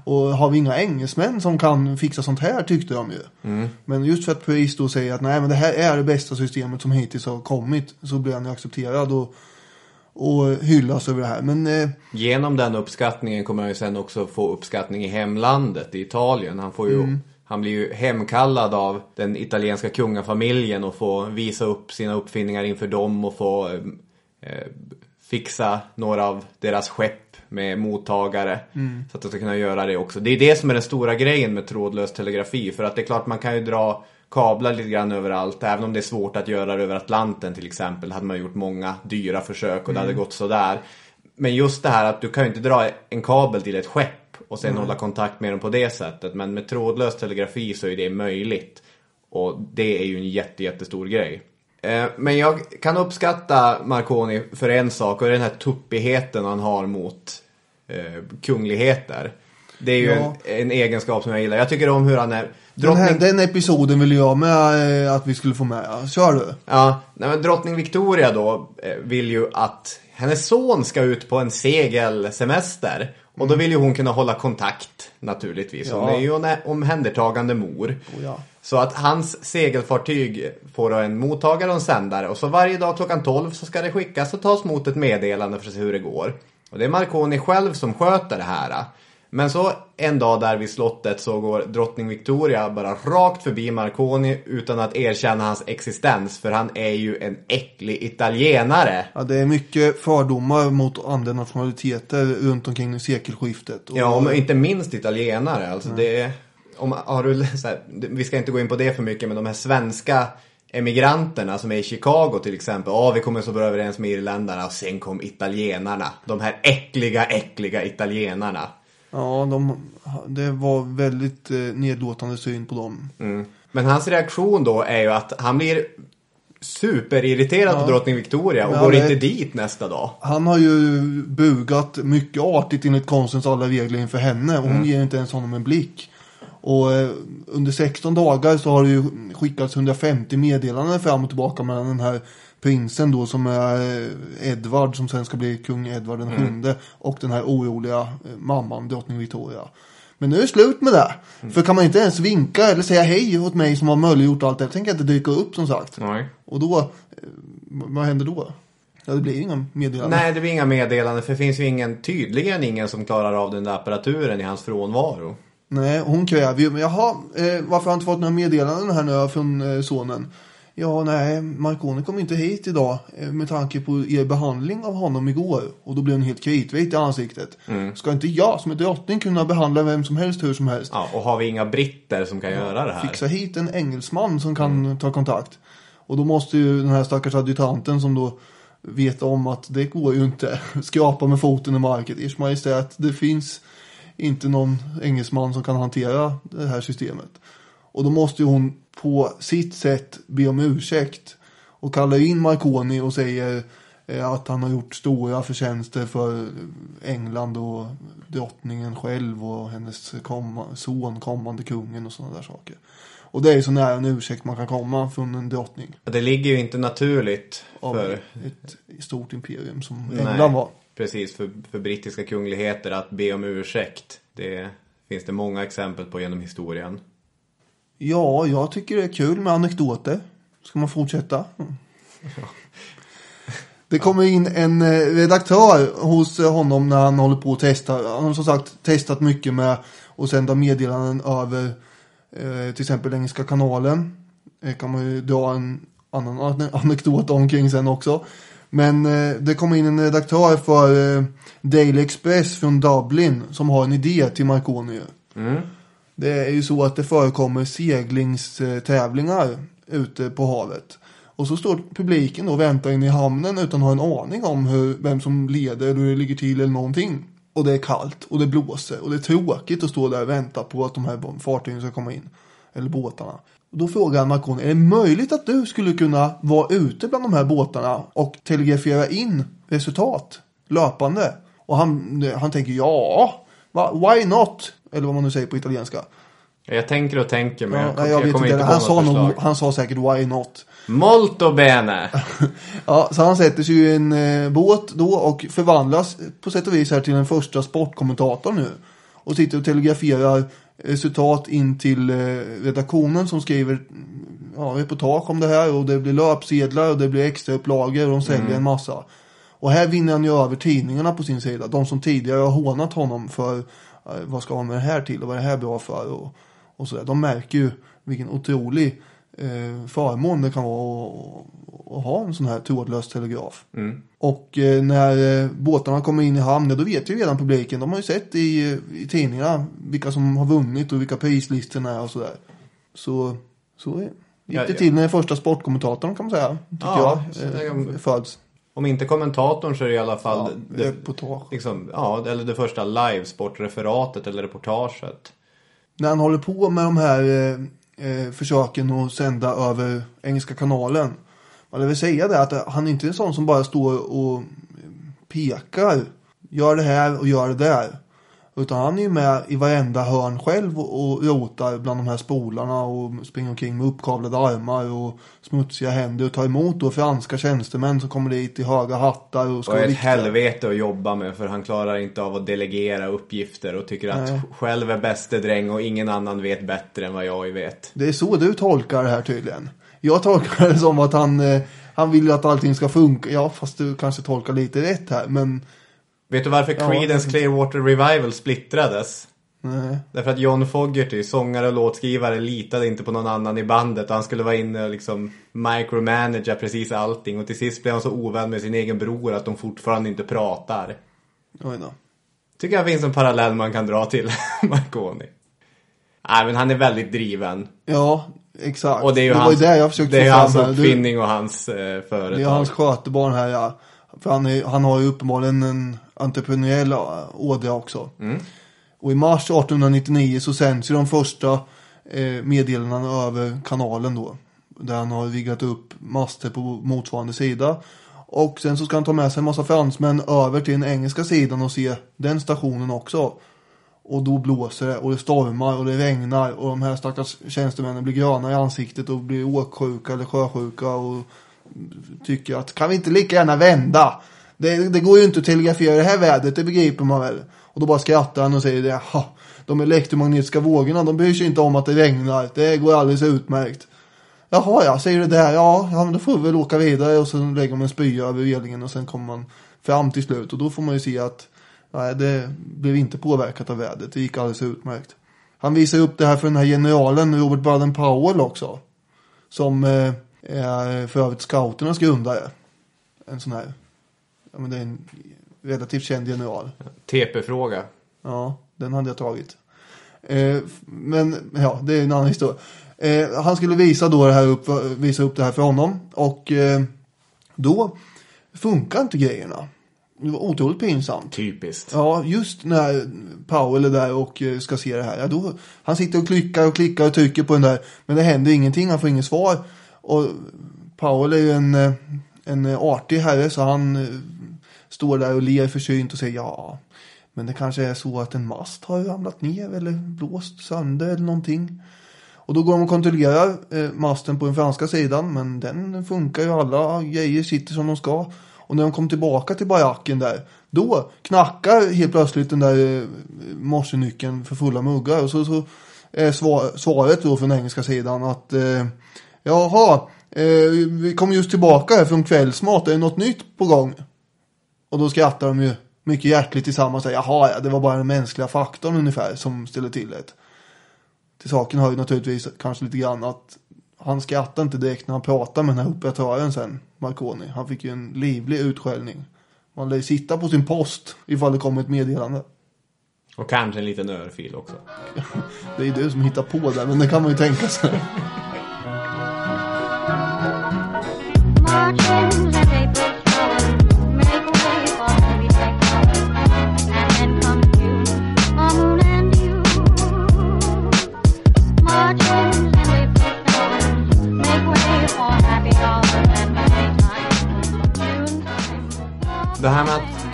och har vi inga engelsmän som kan fixa sånt här tyckte de ju. Mm. Men just för att Pace då säger att nej men det här är det bästa systemet som hittills har kommit. Så blir han ju accepterad och, och hyllas över det här. Men, eh, Genom den uppskattningen kommer han ju sen också få uppskattning i hemlandet, i Italien. Han får ju mm Han blir ju hemkallad av den italienska kungafamiljen och får visa upp sina uppfinningar inför dem och få eh, fixa några av deras skepp med mottagare. Så att de ska kunna göra det också. Det är det som är den stora grejen med trådlös telegrafi. För att det är klart man kan ju dra kablar lite grann överallt. Även om det är svårt att göra det över Atlanten till exempel. hade man gjort många dyra försök och det hade gått sådär. Men just det här att du kan ju inte dra en kabel till ett skepp och sen hålla kontakt med dem på det sättet. Men med trådlös telegrafi så är det möjligt. Och det är ju en jätte, jättestor grej. Eh, Men jag kan uppskatta Marconi för en sak och det är den här tuppigheten han har mot eh, kungligheter. Det är ju Ja. en, en egenskap som jag gillar. Jag tycker om hur han är. Den, här, Drottning, den episoden vill jag med eh, att vi skulle få med. Kör du. ja, nej, men drottning Victoria då vill ju att hennes son ska ut på en segelsemester. Och då vill ju hon kunna hålla kontakt naturligtvis. Hon Ja. är ju en omhändertagande mor. Oh, ja. Så att hans segelfartyg får en mottagare och en sändare och så varje dag klockan 12 så ska det skickas och tas mot ett meddelande för att se hur det går. Och det är Marconi själv som sköter det här. Men så en dag där vid slottet så går drottning Victoria bara rakt förbi Marconi utan att erkänna hans existens för han är ju en äcklig italienare. Ja, det är mycket fördomar mot andra nationaliteter runt omkring sekelskiftet. Och- Ja, men inte minst italienare. Alltså det är, om, har du, så här, vi ska inte gå in på det för mycket, men de här svenska emigranterna som är i Chicago till exempel. Ja, vi kommer så bra överens med irländarna och sen kom italienarna. De här äckliga, äckliga italienarna. Ja, de, det var väldigt eh, nedlåtande syn på dem. Mm. Men hans reaktion då är ju att han blir superirriterad på drottning Victoria och Ja, går inte dit nästa dag. Han har ju bugat mycket artigt enligt konstens alla regler inför henne. Och hon ger inte ens honom en blick. Och eh, under 16 dagar så har det ju skickats 150 meddelanden fram och tillbaka mellan den här prinsen då som är eh, Edvard som sen ska bli kung Edvard den sjunde och den här oroliga eh, mamman drottning Victoria. Men nu är det slut med det. För kan man inte ens vinka eller säga hej åt mig som har möjliggjort allt det här, tänker jag inte dyka upp som sagt. Nej. Och då, vad händer då? Ja, det blir inga meddelanden. Nej, det blir inga meddelanden för det finns ju ingen, tydligen ingen som klarar av den där apparaturen i hans frånvaro. Nej, hon kräver ju, men jaha, eh, varför har jag inte fått några meddelanden här nu från eh, sonen? Ja, nej, Marconi kom inte hit idag eh, med tanke på er behandling av honom igår. Och då blev hon helt kritvit i ansiktet. Ska inte jag som är drottning kunna behandla vem som helst hur som helst? Ja, och har vi inga britter som kan göra det här? Fixa hit en engelsman som kan ta kontakt. Och då måste ju den här stackars adjutanten som då vet om att det går ju inte. Skrapa med foten i marken. Ers Majestät, det finns inte någon engelsman som kan hantera det här systemet. Och då måste ju hon på sitt sätt be om ursäkt. Och kalla in Marconi och säger eh, att han har gjort stora förtjänster för England och drottningen själv och hennes komma, son, kommande kungen och sådana där saker. Och det är så nära en ursäkt man kan komma från en drottning Det ligger ju inte naturligt av för... ett stort imperium som Nej, England var. Precis, för, för brittiska kungligheter att be om ursäkt. Det finns det många exempel på genom historien. Ja, jag tycker det är kul med anekdoter. Ska man fortsätta? Det kommer in en eh, redaktör hos eh, honom när han håller på att testa. Han har som sagt testat mycket med att sända meddelanden över eh, till exempel Engelska kanalen. Det kan man ju dra en annan ane- anekdot omkring sen också. Men eh, det kommer in en redaktör för eh, Daily Express från Dublin som har en idé till Marconi. Det är ju så att det förekommer seglingstävlingar ute på havet. Och så står publiken då och väntar inne i hamnen utan att ha en aning om hur, vem som leder eller hur det ligger till eller någonting. Och det är kallt och det blåser och det är tråkigt att stå där och vänta på att de här fartygen ska komma in. Eller båtarna. Då frågar han Marconi, är det möjligt att du skulle kunna vara ute bland de här båtarna och telegrafera in resultat löpande? Och han, han tänker ja, why not? Eller vad man nu säger på italienska. Jag tänker och tänker men Ja, jag, jag jag kommer inte. inte Han på sa, något nog, förslag. han sa säkert why not. Molto bene! Ja, så han sätter sig i en eh, båt då och förvandlas på sätt och vis här till den första sportkommentatorn nu. Och sitter och telegraferar resultat in till eh, redaktionen som skriver mm, ja, reportage om det här och det blir löpsedlar och det blir extra upplagor och de säljer en massa. Och här vinner han ju över tidningarna på sin sida. De som tidigare har hånat honom för eh, vad ska han med det här till och vad är det här bra för och, och sådär. De märker ju vilken otrolig eh, förmån det kan vara att, ha en sån här trådlös telegraf. Och eh, när eh, båtarna kommer in i hamn, då vet ju redan publiken. De har ju sett i, i tidningarna vilka som har vunnit och vilka prislistorna är och sådär. Så, så gick det ja. till när den första sportkommentatorn kan man säga. Tycker Ja, jag. Eh, föds. Om inte kommentatorn så är det i alla fall Ja, det, reportage. liksom, ja, eller det första livesportreferatet eller reportaget. När han håller på med de här eh, försöken att sända över Engelska kanalen. Man vill säga det att eh, han är inte en sån som bara står och eh, pekar. Gör det här och gör det där. Utan han är ju med i varenda hörn själv och, och rotar bland de här spolarna och springer omkring med uppkavlade armar och smutsiga händer och tar emot då franska tjänstemän som kommer dit i höga hattar och ska Och ett viktiga. helvete att jobba med för han klarar inte av att delegera uppgifter och tycker att Nej. själv är bäste dräng och ingen annan vet bättre än vad jag vet. Det är så du tolkar det här tydligen. Jag tolkar det som att han, eh, han vill ju att allting ska funka. Ja, fast du kanske tolkar lite rätt här. Men Vet du varför. Creedence Clearwater Revival splittrades? nej. Därför att John Fogerty, sångare och låtskrivare, litade inte på någon annan i bandet och han skulle vara inne och liksom micromanagera precis allting och till sist blev han så ovän med sin egen bror att de fortfarande inte pratar. Oj då. Tycker jag finns en parallell man kan dra till Marconi. Nej men han är väldigt driven. Ja, exakt. Och det är ju var hans, det jag försökte det är hans uppfinning och hans eh, företag. Det är hans skötebarn här ja. För han, är, han har ju uppenbarligen en entreprenöriell ådra också. Mm. Och i mars 1899 så sänds ju de första eh, meddelandena över kanalen då. Där han har riggat upp master på motsvarande sida. Och sen så ska han ta med sig en massa fransmän över till den engelska sidan och se den stationen också. Och då blåser det och det stormar och det regnar och de här stackars tjänstemännen blir gröna i ansiktet och blir åksjuka eller sjösjuka och tycker att kan vi inte lika gärna vända? Det, det går ju inte att telegrafera det här vädret, det begriper man väl. Och då bara skrattar han och säger det, "Ha, de elektromagnetiska vågorna, de bryr sig inte om att det regnar, det går alldeles utmärkt. Jaha ja, säger du det ja, ja men då får vi väl åka vidare och så lägger man en spya över relingen och sen kommer man fram till slut och då får man ju se att nej, det blev inte påverkat av vädret, det gick alldeles utmärkt. Han visar upp det här för den här generalen Robert Baden-Powell också. Som eh, är för övrigt scouternas grundare. En sån här, ja men det är en relativt känd general. TP-fråga. Ja, den hade jag tagit. Eh, men ja, det är en annan historia. Eh, han skulle visa då det här upp, visa upp det här för honom. Och eh, då funkar inte grejerna. Det var otroligt pinsamt. Typiskt. Ja, just när Powell är där och eh, ska se det här. Ja, då, han sitter och klickar och klickar och trycker på den där. Men det händer ingenting, han får inget svar. Och Paul är ju en, eh, en artig herre så han eh, står där och ler försynt och säger ja. Men det kanske är så att en mast har ramlat ner eller blåst sönder eller någonting. Och då går de och kontrollerar eh, masten på den franska sidan. Men den funkar ju, alla grejer sitter som de ska. Och när de kom tillbaka till baracken där. Då knackar helt plötsligt den där morsenyckeln för fulla muggar. Och så, så är svaret då från engelska sidan att eh, Jaha, eh, vi kom just tillbaka här från kvällsmat. Är det något nytt på gång? Och då skrattar de ju mycket hjärtligt tillsammans. och säger, Jaha, ja, det var bara den mänskliga faktorn ungefär som ställde till det. Till saken hör ju naturligtvis kanske lite grann att han skrattade inte direkt när han pratade med den här operatören sen, Marconi. Han fick ju en livlig utskällning. Man lär ju sitta på sin post ifall det kommer ett meddelande. Och kanske en liten örfil också. Det är ju du som hittar på det, men det kan man ju tänka sig.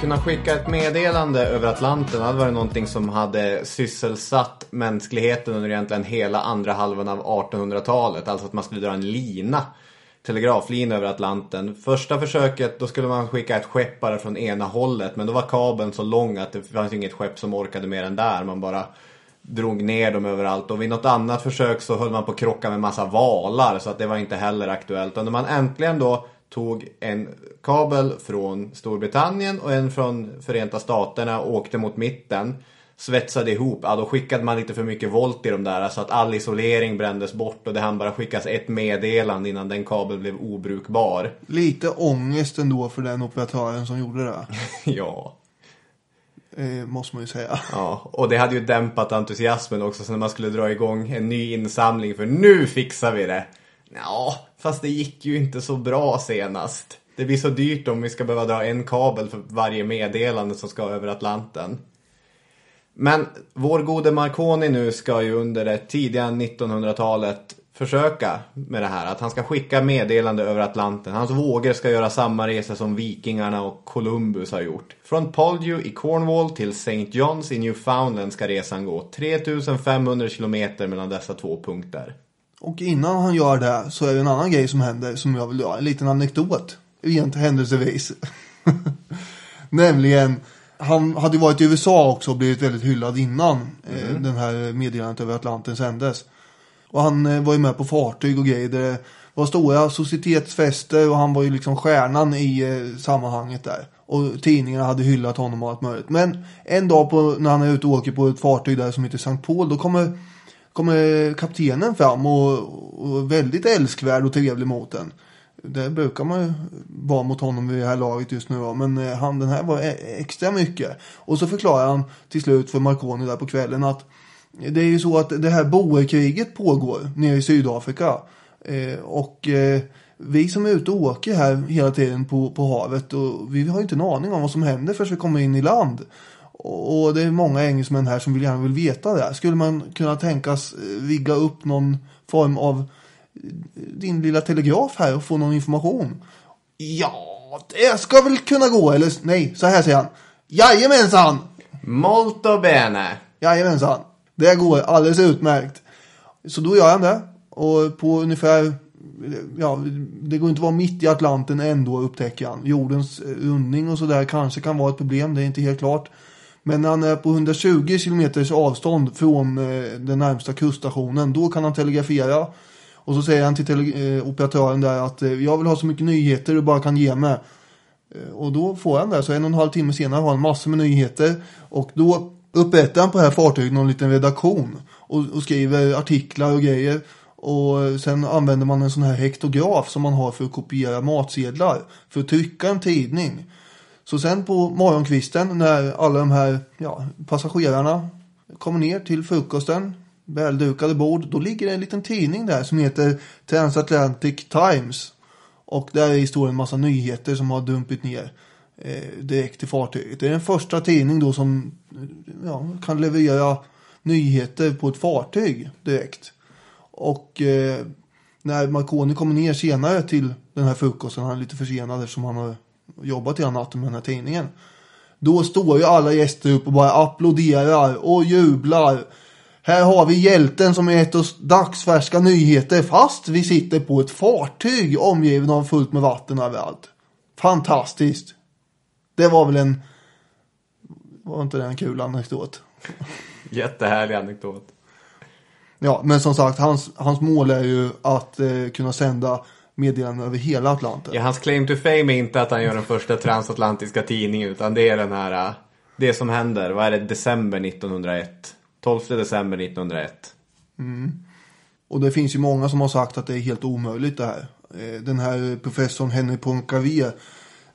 Kunna skicka ett meddelande över Atlanten hade varit någonting som hade sysselsatt mänskligheten under egentligen hela andra halvan av 1800-talet. Alltså att man skulle dra en lina, telegraflina över Atlanten. Första försöket, då skulle man skicka ett skepp bara från ena hållet. Men då var kabeln så lång att det fanns inget skepp som orkade mer än där. Man bara drog ner dem överallt. Och vid något annat försök så höll man på att krocka med massa valar. Så att det var inte heller aktuellt. Och när man äntligen då tog en kabel från Storbritannien och en från Förenta Staterna och åkte mot mitten. svetsade ihop, ja då skickade man lite för mycket volt i de där så att all isolering brändes bort och det hann bara skickas ett meddelande innan den kabeln blev obrukbar. Lite ångest ändå för den operatören som gjorde det. ja. Eh, måste man ju säga. Ja, och det hade ju dämpat entusiasmen också så när man skulle dra igång en ny insamling för nu fixar vi det. Ja, fast det gick ju inte så bra senast. Det blir så dyrt om vi ska behöva dra en kabel för varje meddelande som ska över Atlanten. Men vår gode Marconi nu ska ju under det tidiga 1900-talet försöka med det här. Att han ska skicka meddelande över Atlanten. Hans vågor ska göra samma resa som vikingarna och Columbus har gjort. Från Poldhu i Cornwall till St. John's i Newfoundland ska resan gå. 3500 kilometer mellan dessa två punkter. Och innan han gör det så är det en annan grej som händer som jag vill göra. En liten anekdot. Rent händelsevis. Nämligen, han hade varit i USA också och blivit väldigt hyllad innan eh, den här meddelandet över Atlanten sändes. Och han eh, var ju med på fartyg och grejer där det var stora societetsfester och han var ju liksom stjärnan i eh, sammanhanget där. Och tidningarna hade hyllat honom och allt möjligt. Men en dag på, när han är ute och åker på ett fartyg där som heter St. Paul, då kommer, kommer kaptenen fram och, och är väldigt älskvärd och trevlig mot en. Det brukar man ju vara mot honom vid det här laget just nu då. Men eh, han, den här var e-, extra mycket. Och så förklarar han till slut för Marconi där på kvällen att det är ju så att det här boerkriget pågår nere i Sydafrika. Eh, och eh, vi som är ute och åker här hela tiden på, på havet och vi har ju inte en aning om vad som händer förrän vi kommer in i land. Och, det är många engelsmän här som vill gärna vill veta det. Skulle man kunna tänkas eh, vigga upp någon form av eh, din lilla telegraf här och få någon information? Ja, det ska väl kunna gå. Eller nej, så här säger han. Jajamensan! Molto bene! Jajamensan. Det går alldeles utmärkt. Så då gör han det. Och på ungefär, ja, det går inte att vara mitt i Atlanten ändå upptäcker han. Jordens rundning och sådär kanske kan vara ett problem, det är inte helt klart. Men när han är på 120 kilometers avstånd från eh, den närmsta kuststationen, då kan han telegrafera. Och så säger han till tele- eh, operatören där att eh, jag vill ha så mycket nyheter du bara kan ge mig. Och då får han det. Så en och en halv timme senare har han massor med nyheter. Och då upprättar han på det här fartyget någon liten redaktion. Och, och skriver artiklar och grejer. Och sen använder man en sån här hektograf som man har för att kopiera matsedlar. För att trycka en tidning. Så sen på morgonkvisten när alla de här ja, passagerarna kommer ner till frukosten. Väldukade bord. Då ligger det en liten tidning där som heter Transatlantic Times. Och där står en massa nyheter som har dumpit ner eh, direkt till fartyget. Det är den första tidning då som eh, ja, kan leverera nyheter på ett fartyg direkt. Och eh, när Marconi kommer ner senare till den här frukosten, han är lite försenad eftersom han har jobbat hela natten med den här tidningen. Då står ju alla gäster upp och bara applåderar och jublar. Här har vi hjälten som gett oss dagsfärska nyheter fast vi sitter på ett fartyg omgiven av fullt med vatten överallt. Fantastiskt. Det var väl en... Var inte det en kul anekdot? Jättehärlig anekdot. Ja, men som sagt, hans, hans mål är ju att eh, kunna sända meddelanden över hela Atlanten. Ja, hans claim to fame är inte att han gör den första transatlantiska tidningen utan det är den här, äh, det som händer, vad är det, december 1901? 12 december 1901. Och det finns ju många som har sagt att det är helt omöjligt det här. Eh, Den här professorn Henry Poincaré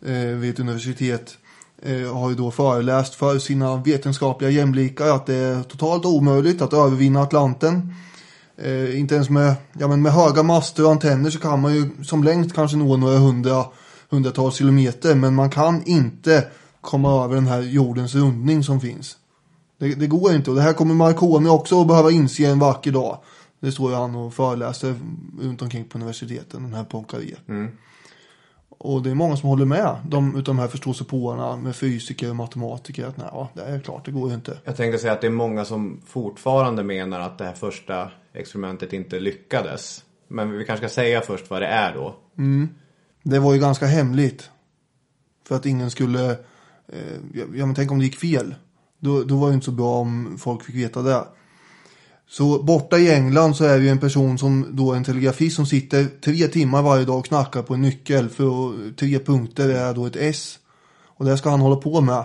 eh, vid ett universitet eh, har ju då föreläst för sina vetenskapliga jämlikar att det är totalt omöjligt att övervinna Atlanten. Eh, inte ens med, ja, men med höga master och antenner så kan man ju som längst kanske nå några hundra, hundratals kilometer. Men man kan inte komma över den här jordens rundning som finns. Det, det går inte och det här kommer Marconi också att behöva inse en vacker dag. Det står ju han och föreläser runt omkring på universiteten, den här Poincaré. Och det är många som håller med, de, utav de här förståsigpåarna med fysiker och matematiker. Att nej, ja, det är klart, det går ju inte. Jag tänkte säga att det är många som fortfarande menar att det här första experimentet inte lyckades. Men vi kanske ska säga först vad det är då. Mm. Det var ju ganska hemligt. För att ingen skulle... Eh, ja, men tänk om det gick fel. Då, då var det inte så bra om folk fick veta det. Så borta i England så är det ju en person som då en telegrafist som sitter tre timmar varje dag och knackar på en nyckel. För tre punkter är då ett S. Och det ska han hålla på med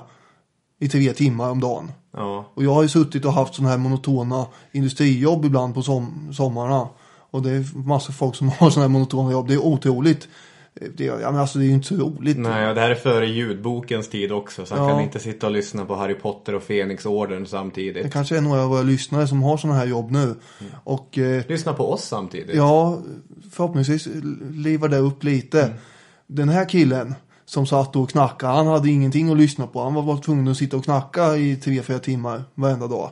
i tre timmar om dagen. Ja. Och jag har ju suttit och haft sådana här monotona industrijobb ibland på som, sommarna. Och det är massor av folk som har sådana här monotona jobb. Det är otroligt. Det, ja, men alltså, det är ju inte så roligt. Nej, och det här är före ljudbokens tid också. Så han Ja. kan inte sitta och lyssna på Harry Potter och Fenixorden Det samtidigt. kanske är några av våra lyssnare som har sådana här jobb nu. Och eh, Lyssna på oss samtidigt. ja, förhoppningsvis livar det upp lite. Den här killen som satt och knackade, han hade ingenting att lyssna på. Han var tvungen att sitta och knacka i tre, fyra timmar varenda dag.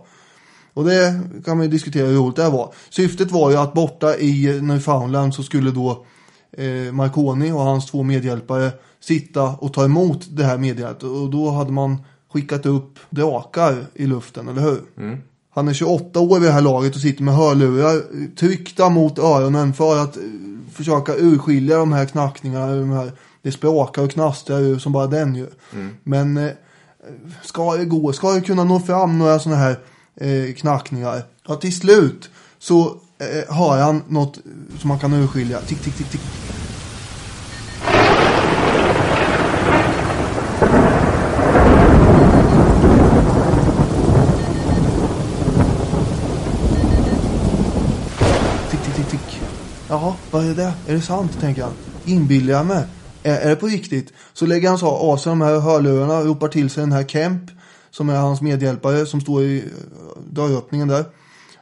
Och det kan man ju diskutera hur roligt det var. Syftet var ju att borta i Newfoundland så skulle då eh, Marconi och hans två medhjälpare sitta och ta emot det här meddelandet. Och då hade man skickat upp drakar i luften, eller hur? Han är 28 år vid det här laget och sitter med hörlurar tryckta mot öronen för att eh, försöka urskilja de här knackningarna. De här, det sprakar och knastrar ur som bara den ju. Men eh, ska det gå, ska det kunna nå fram några sådana här eh, knackningar. Ja, till slut så eh, har han något som man kan urskilja. Tick, tick, tick, tick. Jaha, vad är det? Är det sant, tänker han. Inbillar jag mig? Är, är det på riktigt? Så lägger han så av sig de här hörlurarna och ropar till sig den här Kemp, som är hans medhjälpare, som står i eh, dörröppningen där.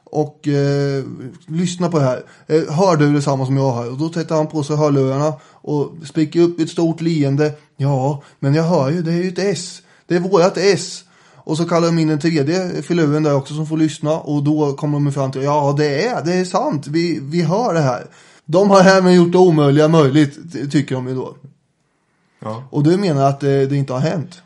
Och eh, lyssna på det här. Eh, hör du detsamma som jag hör? Och då sätter han på sig hörlurarna och spricker upp ett stort leende. Ja, men jag hör ju, det är ju ett S. Det är vårat S. Och så kallar de in en tredje filuren där också som får lyssna. Och då kommer de fram till, ja det är, det är sant. Vi, vi hör det här. De har även gjort det omöjliga möjligt, tycker de ju då. Ja. Och du menar att det, det inte har hänt?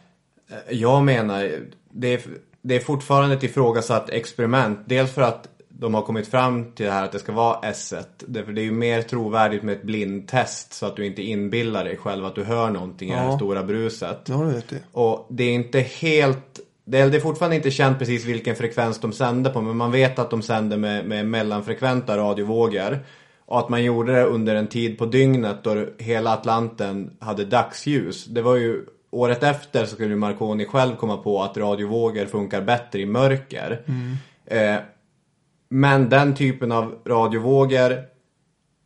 Jag menar, det är, det är fortfarande ett ifrågasatt experiment. Dels för att de har kommit fram till det här att det ska vara S1. Därför det är ju mer trovärdigt med ett blindtest så att du inte inbillar dig själv att du hör någonting i det Ja. här stora bruset. Det har du rätt i. Och det är inte helt... Det är, det är fortfarande inte känt precis vilken frekvens de sänder på men man vet att de sänder med, med mellanfrekventa radiovågor. Och att man gjorde det under en tid på dygnet då hela Atlanten hade dagsljus. Det var ju året efter så skulle ju Marconi själv komma på att radiovågor funkar bättre i mörker. Eh, men den typen av radiovågor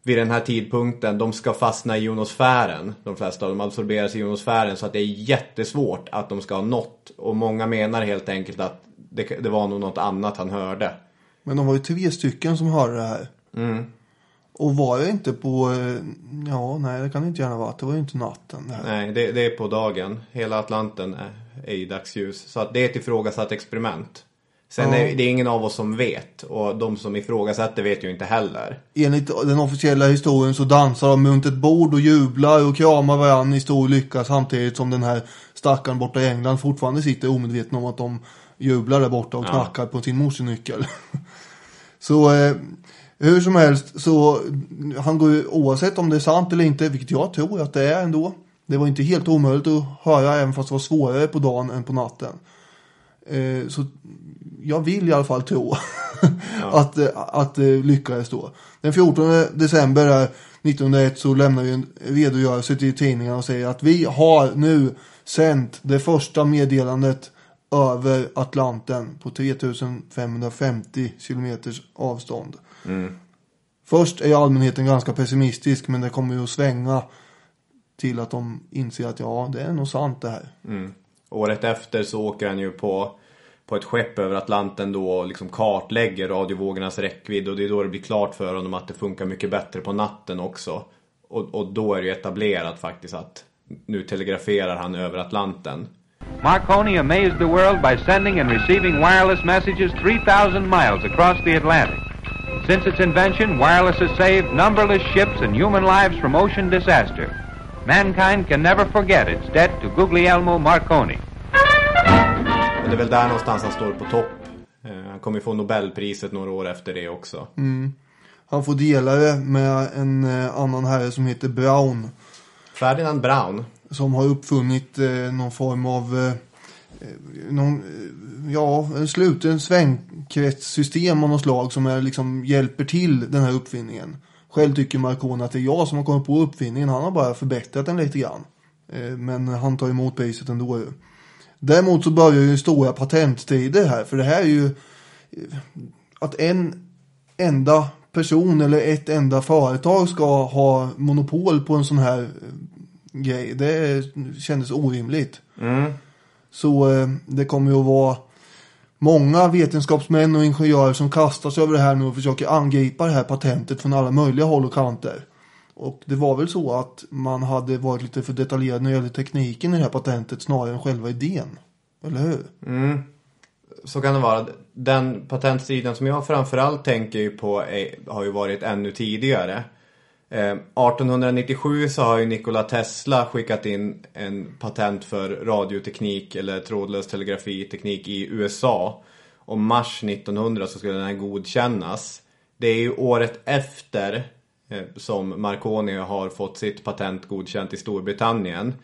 vid den här tidpunkten, de ska fastna i ionosfären. De flesta av dem absorberas i ionosfären så att det är jättesvårt att de ska ha nått. Och många menar helt enkelt att det, det var nog något annat han hörde. Men de var ju tre stycken som hörde det här. Och var det inte på, eh, ja nej det kan det inte gärna vara. Det var ju inte natten det. Nej, det, det är på dagen. Hela Atlanten är, i dagsljus. Så att det är ett ifrågasatt experiment. Sen Ja. är det är ingen av oss som vet. Och de som ifrågasätter vet ju inte heller. Enligt den officiella historien så dansar de runt ett bord och jublar och kramar varandra i stor lycka samtidigt som den här stackaren borta i England fortfarande sitter omedveten om att de jublar där borta och Ja. knackar på sin motorcykel. så eh, hur som helst så han går ju oavsett om det är sant eller inte, vilket jag tror att det är ändå. Det var inte helt omöjligt att höra även fast det var svårare på dagen än på natten. Eh, så jag vill i alla fall tro att, eh, att det lyckades då. Den 14 december där 1901 så lämnar vi en redogörelse till tidningarna och säger att vi har nu sänt det första meddelandet över Atlanten på 3550 kilometers avstånd. Först är allmänheten ganska pessimistisk men det kommer ju att svänga till att de inser att ja, det är nog sant det här. Mm. Året efter så åker han ju på, på ett skepp över Atlanten då och liksom kartlägger radiovågornas räckvidd och det är då det blir klart för honom att det funkar mycket bättre på natten också. Och, och då är det ju etablerat faktiskt att nu telegraferar han över Atlanten. Marconi amazed the world by sending and receiving wireless messages 3,000 miles across the Atlantic. Since its invention, wireless has saved numberless ships and human lives from ocean disaster. Mankind can never forget its debt to Guglielmo Marconi. Det är väl där någonstans han står på topp. Eh, Han kommer få Nobelpriset några år efter det också. Han får dela det med en eh, annan herre som heter Brown. Ferdinand Brown. Som har uppfunnit eh, någon form av Eh, någon, eh, ja, en sluten svängkretssystem av något slag som är, liksom, hjälper till den här uppfinningen. Själv tycker Marconi att det är jag som har kommit på uppfinningen. Han har bara förbättrat den lite grann. Eh, men han tar emot priset ändå ju. Däremot så börjar ju stora patenttider här. För det här är ju att en enda person eller ett enda företag ska ha monopol på en sån här grej. Det kändes orimligt. Mm. Så eh, det kommer ju att vara många vetenskapsmän och ingenjörer som kastar sig över det här nu och försöker angripa det här patentet från alla möjliga håll och kanter. Och det var väl så att man hade varit lite för detaljerad när det gäller tekniken i det här patentet snarare än själva idén. Eller hur? Mm, Så kan det vara. Den patentstriden som jag framförallt tänker ju på är, har ju varit ännu tidigare. Eh, 1897 så har ju Nikola Tesla skickat in en patent för radioteknik eller trådlös telegrafiteknik i USA. Och mars 1900 så skulle den här godkännas. Det är ju året efter eh, som Marconi har fått sitt patent godkänt i Storbritannien.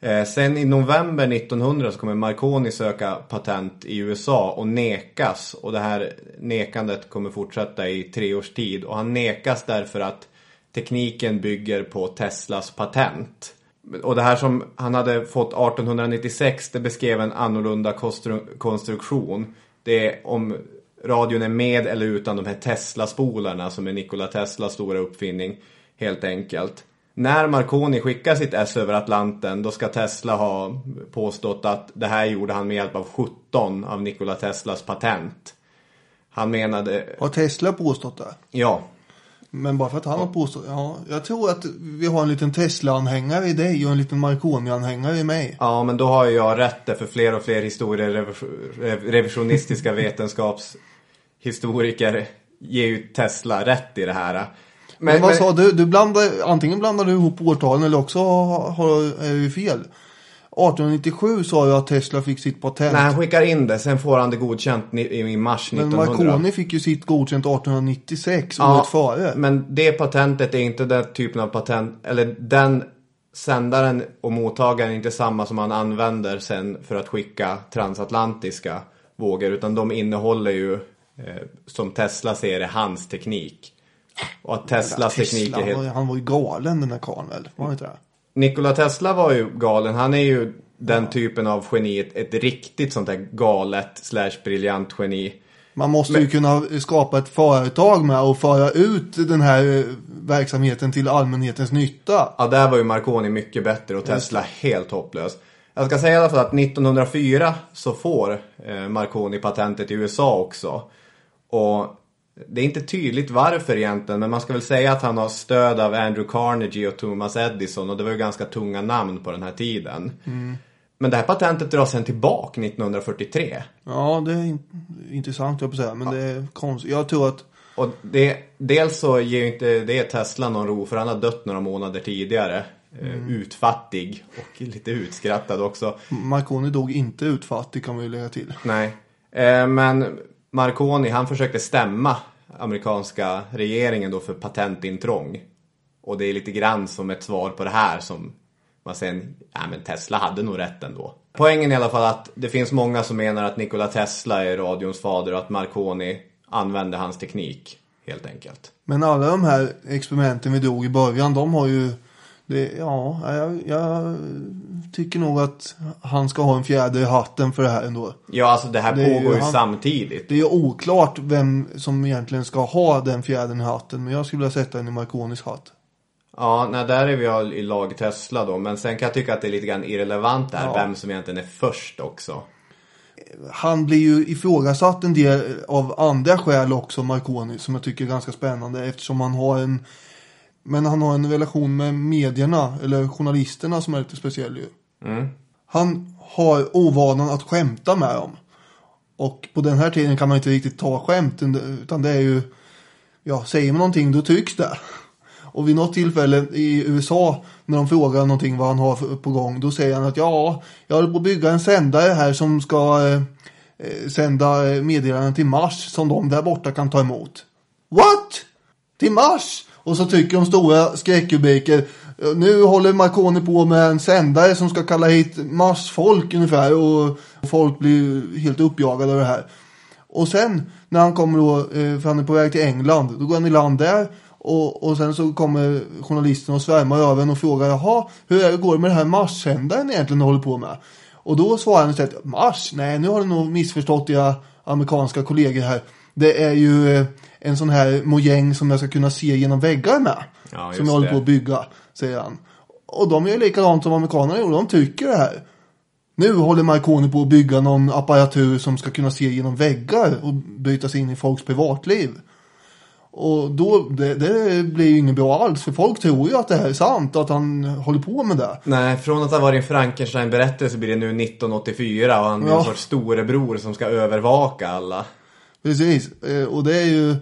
Eh, sen i november 1900 så kommer Marconi söka patent i USA och nekas. Och det här nekandet kommer fortsätta i tre års tid. Och han nekas därför att tekniken bygger på Teslas patent. Och det här som han hade fått 1896 det beskrev en annorlunda konstru- konstruktion. Det är om radion är med eller utan de här Tesla-spolarna som är Nikola Teslas stora uppfinning. Helt enkelt. När Marconi skickar sitt S över Atlanten då ska Tesla ha påstått att det här gjorde han med hjälp av 17 av Nikola Teslas patent. Han menade, Har Tesla påstått det? ja, Men bara för att han har påstått, ja. Jag tror att vi har en liten Tesla-anhängare i dig och en liten Marconi-anhängare i mig. Ja, men då har jag rätt där för fler och fler historierevisionistiska vetenskapshistoriker ger ju Tesla rätt i det här. Men, vad sa du? Du blandar, antingen blandar du ihop årtalen eller också har, har, är du fel. 1897 sa jag att Tesla fick sitt patent. Nej, han skickar in det, sen får han det godkänt i mars men 1900. Marconi fick ju sitt godkänt 1896, året före. men det patentet är inte den typen av patent, eller den sändaren och mottagaren är inte samma som man använder sen för att skicka transatlantiska vågor, utan de innehåller ju, eh, som Tesla ser det, hans teknik. Och att Teslas teknik Tesla, är han, helt... var, ju- han var ju galen den där karln väl? Var han inte det? Nikola Tesla var ju galen. Han är ju den typen av geni, ett, ett riktigt sånt där galet slash briljant geni. Man måste ju kunna skapa ett företag med och föra ut den här eh, verksamheten till allmänhetens nytta. Ja, där var ju Marconi mycket bättre och Tesla helt hopplös. Jag ska säga i alla fall att 1904 så får eh, Marconi patentet i USA också. Och det är inte tydligt varför egentligen, men man ska väl säga att han har stöd av Andrew Carnegie och Thomas Edison och det var ju ganska tunga namn på den här tiden. Men det här patentet dras sen tillbaka 1943. Ja, det är in- intressant jag på säga, men det är konstigt. Jag tror att Och det, dels så ger ju inte det Tesla någon ro för han har dött några månader tidigare. Eh, Utfattig och lite utskrattad också. Marconi dog inte utfattig kan vi ju lägga till. Nej. Eh, men Marconi han försökte stämma amerikanska regeringen då för patentintrång. Och det är lite grann som ett svar på det här som man sen, ja men Tesla hade nog rätt ändå. Poängen i alla fall att det finns många som menar att Nikola Tesla är radions fader och att Marconi använde hans teknik. Helt enkelt. Men alla de här experimenten vi drog i början, de har ju... Det, ja, jag, jag tycker nog att han ska ha en fjäder i hatten för det här ändå. Ja, alltså det här Det ju pågår ju han- samtidigt. Det är oklart vem som egentligen ska ha den fjädern i hatten, men jag skulle vilja sätta den i Marconis hatt. Ja, nej, där är vi i lag Tesla då. Men sen kan jag tycka att det är lite grann irrelevant där, Ja. vem som egentligen är först också. Han blir ju ifrågasatt en del av andra skäl också, Marconi, som jag tycker är ganska spännande eftersom han har en men han har en relation med medierna, eller journalisterna som är lite speciell ju. Han har ovanan att skämta med dem. Och på den här tiden kan man inte riktigt ta skämt, utan det är ju, ja, säger man någonting då tycks det. Och vid något tillfälle i USA, när de frågar någonting vad han har på gång, då säger han att ja, jag håller på att bygga en sändare här som ska eh, eh, sända eh, meddelanden till Mars som de där borta kan ta emot. What? Till Mars? Och så tycker de stora skräckrubriker. Nu håller Marconi på med en sändare som ska kalla hit Marsfolk ungefär. Och folk blir helt uppjagade av det här. Och sen när han kommer då, eh, för han är på väg till England, då går han i land där. Och, och sen så kommer journalisten och svärmar över en och frågar, jaha, hur går det med den här marssändaren egentligen du håller på med? Och då svarar han istället Mars? Nej, nu har du nog missförstått era amerikanska kollegor här. Det är ju eh, en sån här mojäng som jag ska kunna se genom väggar med. Ja, som jag håller det. på att bygga, säger han. Och de gör likadant som amerikanerna gjorde, de tycker det här. Nu håller Marconi på att bygga någon apparatur som ska kunna se genom väggar och bryta sig in i folks privatliv. Och då, det, det blir ju inget bra alls, för folk tror ju att det här är sant, att han håller på med det. Nej, från att ha varit en Frankenstein-berättelse blir det nu 1984 och han blir Ja. en sorts storebror som ska övervaka alla. Precis, eh, och det är ju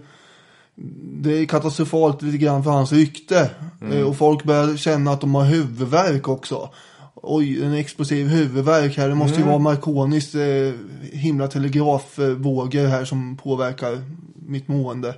det är katastrofalt lite grann för hans rykte. Eh, Och folk börjar känna att de har huvudvärk också. Oj, en explosiv huvudvärk här. Det måste ju vara Marconis eh, himla telegrafvågor här som påverkar mitt mående.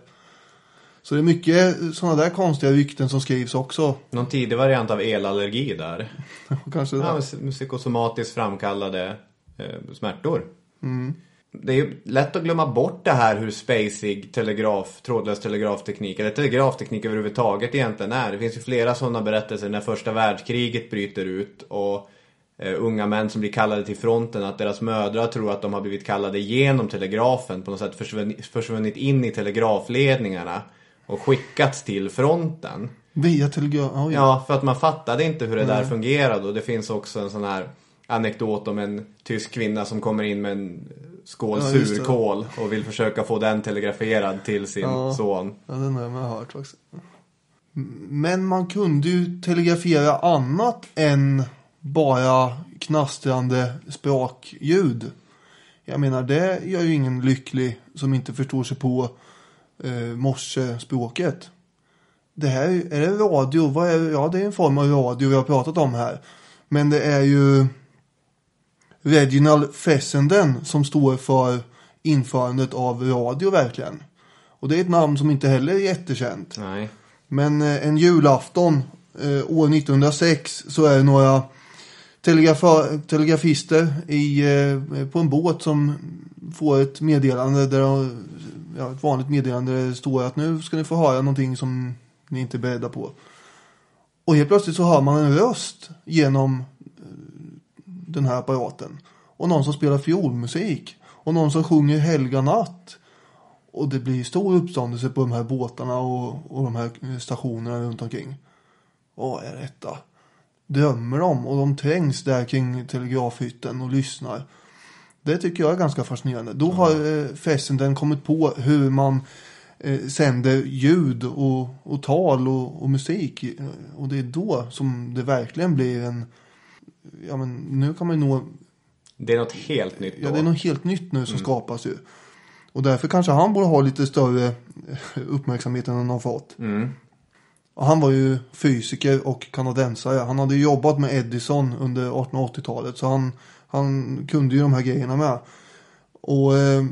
Så det är mycket sådana där konstiga rykten som skrivs också. Någon tidig variant av elallergi där. Kanske det. Ja, psykosomatiskt framkallade eh, smärtor. Mm. Det är lätt att glömma bort det här hur spacig telegraf, trådlös telegrafteknik, eller telegrafteknik överhuvudtaget egentligen är. Det finns ju flera sådana berättelser när första världskriget bryter ut och eh, unga män som blir kallade till fronten, att deras mödrar tror att de har blivit kallade genom telegrafen, på något sätt försvunnit, försvunnit in i telegrafledningarna och skickats till fronten. Via telegraf. Oj. Ja, för att man fattade inte hur det där fungerade och det finns också en sån här anekdot om en tysk kvinna som kommer in med en skål Ja, surkål och vill försöka få den telegraferad till sin Ja. son. Ja, den har jag hört faktiskt. Men man kunde ju telegrafera annat än bara knastrande sprakljud. Jag menar, det gör ju ingen lycklig som inte förstår sig på eh, morsespråket. Det här, är det radio? Vad är, ja, det är en form av radio vi har pratat om här. Men det är ju Reginald Fessenden som står för införandet av radio verkligen. Och det är ett namn som inte heller är jättekänt. Nej. Men eh, en julafton eh, år 1906 så är det några telegrafister i, eh, på en båt som får ett meddelande där de- ja, ett vanligt meddelande där det står att nu ska ni få höra någonting som ni inte är beredda på. Och helt plötsligt så hör man en röst genom den här apparaten. Och någon som spelar fiolmusik. Och någon som sjunger Helga natt. Och det blir stor uppståndelse på de här båtarna och, och de här stationerna runt omkring. Vad är detta? Drömmer de? Och de trängs där kring telegrafhytten och lyssnar. Det tycker jag är ganska fascinerande. Då har eh, Fessenden kommit på hur man eh, sänder ljud och, och tal och, och musik. Och det är då som det verkligen blir en... Ja men nu kan man ju nå Det är något helt nytt då. Ja, det är något helt nytt nu som skapas ju. Och därför kanske han borde ha lite större eh, uppmärksamhet än han har fått. Och han var ju fysiker och kanadensare. Han hade jobbat med Edison under 1880-talet. Så han, han kunde ju de här grejerna med. Och eh,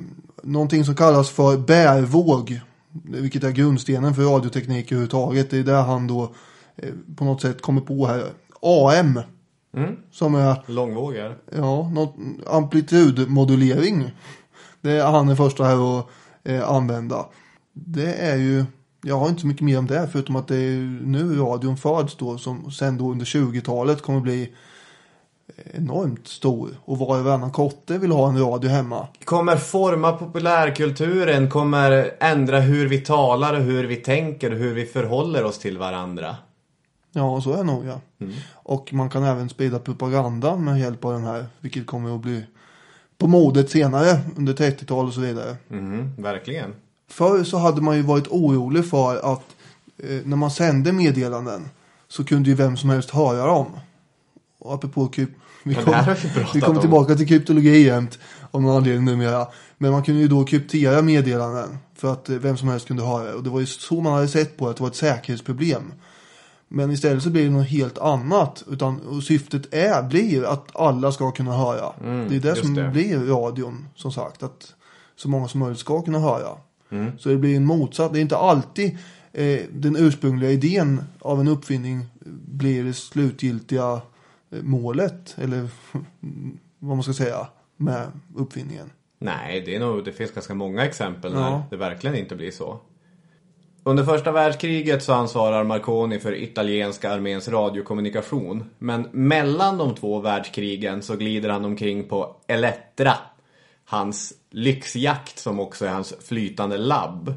någonting som kallas för bärvåg. Vilket är grundstenen för radioteknik överhuvudtaget. Det är där han då eh, på något sätt kommer på här. AM. Som är Långvågor. Ja, något amplitudmodulering. Det är han den första här att eh, använda. Det är ju, jag har inte så mycket mer om det förutom att det är nu radion föds då som sen då under 20-talet kommer bli enormt stor. Och var och varannan kotte vill ha en radio hemma. Kommer forma populärkulturen, kommer ändra hur vi talar och hur vi tänker och hur vi förhåller oss till varandra. Ja, så är det nog ja. Och man kan även sprida propaganda med hjälp av den här. Vilket kommer att bli på modet senare under 30-talet och så vidare. Mhm, verkligen. Förr så hade man ju varit orolig för att eh, när man sände meddelanden så kunde ju vem som helst höra dem. Och apropå kryp... Vi, kom, kommer om. tillbaka till kryptologi jämt av någon anledning numera. Men man kunde ju då kryptera meddelanden för att eh, vem som helst kunde höra det. Och det var ju så man hade sett på att det var ett säkerhetsproblem. Men istället så blir det något helt annat. Utan, och syftet är, blir att alla ska kunna höra. det är det Mm, som det. blir radion, som sagt. Att så många som möjligt ska kunna höra. Mm. Så det blir en motsatt. Det är inte alltid eh, den ursprungliga idén av en uppfinning blir det slutgiltiga eh, målet. Eller vad man ska säga med uppfinningen. Nej, det, är nog, det finns ganska många exempel när Ja. det verkligen inte blir så. Under första världskriget så ansvarar Marconi för italienska arméns radiokommunikation. Men mellan de två världskrigen så glider han omkring på Elettra. Hans lyxjakt som också är hans flytande labb.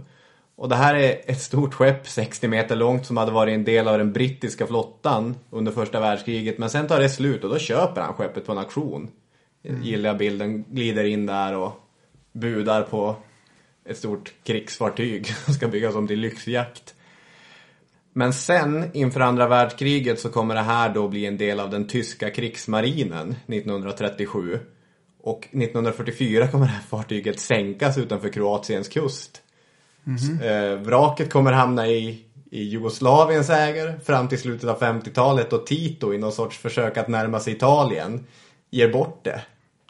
Och det här är ett stort skepp, 60 meter långt, som hade varit en del av den brittiska flottan under första världskriget. Men sen tar det slut och då köper han skeppet på en auktion. Gillar jag bilden, glider in där och budar på ett stort krigsfartyg som ska byggas om till lyxjakt. Men sen, inför andra världskriget, så kommer det här då bli en del av den tyska krigsmarinen 1937. Och 1944 kommer det här fartyget sänkas utanför Kroatiens kust. S- Eh, vraket kommer hamna i, i Jugoslaviens ägor fram till slutet av 50-talet och Tito i någon sorts försök att närma sig Italien ger bort det.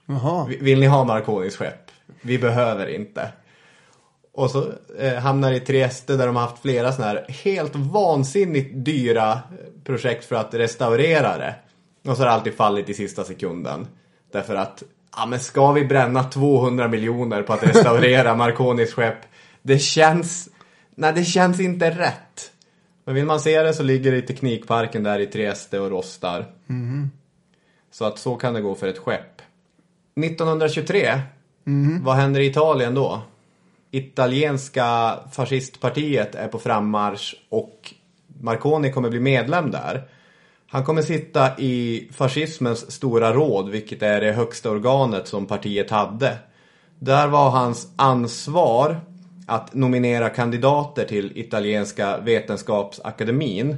Jaha. Vi- Vill ni ha Marconis skepp? Vi behöver inte. Och så eh, hamnar i Trieste där de har haft flera sådana här helt vansinnigt dyra eh, projekt för att restaurera det. Och så har det alltid fallit i sista sekunden. Därför att, ja men ska vi bränna 200 miljoner på att restaurera Marconis skepp? Det känns, nej det känns inte rätt. Men vill man se det så ligger det i Teknikparken där i Trieste och rostar. Så att så kan det gå för ett skepp. 1923, vad händer i Italien då? Italienska fascistpartiet är på frammarsch och Marconi kommer bli medlem där. Han kommer sitta i fascismens stora råd, vilket är det högsta organet som partiet hade. Där var hans ansvar att nominera kandidater till italienska vetenskapsakademin.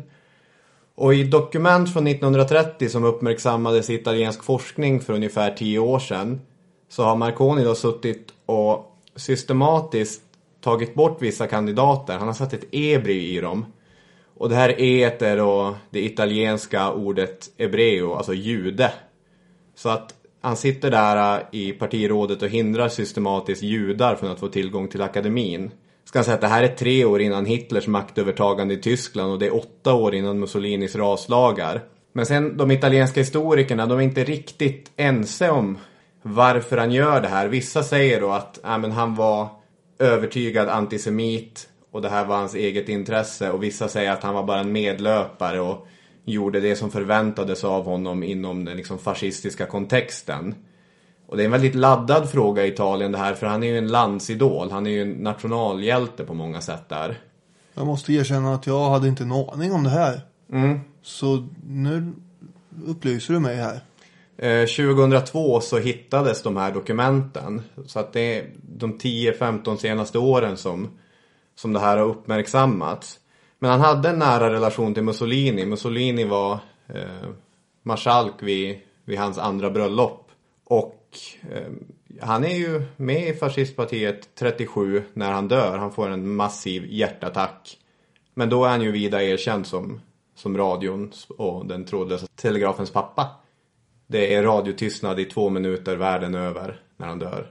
Och i dokument från 1930 som uppmärksammades i italiensk forskning för ungefär tio år sedan så har Marconi då suttit och systematiskt tagit bort vissa kandidater. Han har satt ett e i dem. Och det här e är då det italienska ordet ebreo, alltså jude. Så att han sitter där äh, i partirådet och hindrar systematiskt judar från att få tillgång till akademin. Ska han säga att det här är tre år innan Hitlers maktövertagande i Tyskland och det är åtta år innan Mussolinis raslagar. Men sen de italienska historikerna, de är inte riktigt ense om varför han gör det här. Vissa säger då att ja, men han var övertygad antisemit och det här var hans eget intresse och vissa säger att han var bara en medlöpare och gjorde det som förväntades av honom inom den liksom fascistiska kontexten. Och det är en väldigt laddad fråga i Italien det här för han är ju en landsidol. Han är ju en nationalhjälte på många sätt där. Jag måste erkänna att jag hade inte en aning om det här. Så nu upplyser du mig här. Eh, 2002 så hittades de här dokumenten. Så att det är de 10-15 senaste åren som, som det här har uppmärksammats. Men han hade en nära relation till Mussolini. Mussolini var eh, marskalk vid, vid hans andra bröllop. Och eh, han är ju med i fascistpartiet 37 när han dör. Han får en massiv hjärtattack. Men då är han ju vida erkänd som, som radions och den trådlösa telegrafens pappa. Det är radiotystnad i två minuter världen över när han dör.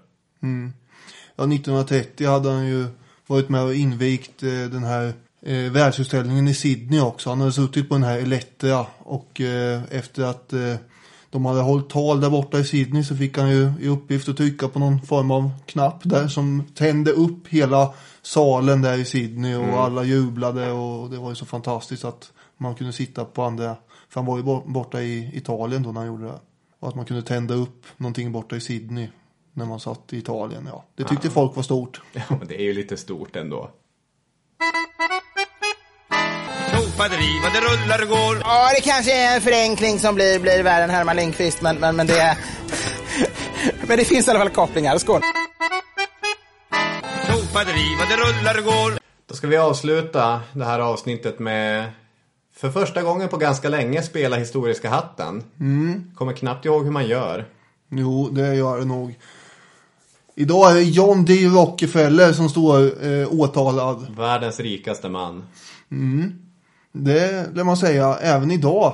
Ja, 1930 hade han ju varit med och invigt eh, den här eh, världsutställningen i Sydney också. Han hade suttit på den här Elettra och eh, efter att eh, de hade hållit tal där borta i Sydney så fick han ju i uppgift att trycka på någon form av knapp där som tände upp hela salen där i Sydney och alla jublade och det var ju så fantastiskt att man kunde sitta på andra, för han var ju bor- borta i Italien då när han gjorde det. Och att man kunde tända upp någonting borta i Sydney när man satt i Italien, ja. Det tyckte folk var stort. Ja, men det är ju lite stort ändå. Vad det rullar och går. Ja, det kanske är en förenkling som blir, blir värre än Herman Lindqvist, men, men, men det... men det finns i alla fall kopplingar. Skål! Tjofadderi vad det rullar och går. Då ska vi avsluta det här avsnittet med för första gången på ganska länge spela Historiska hatten. Kommer knappt ihåg hur man gör. Jo, det gör det nog. Idag är det John D. Rockefeller som står eh, åtalad. Världens rikaste man. Det lär man säga även idag.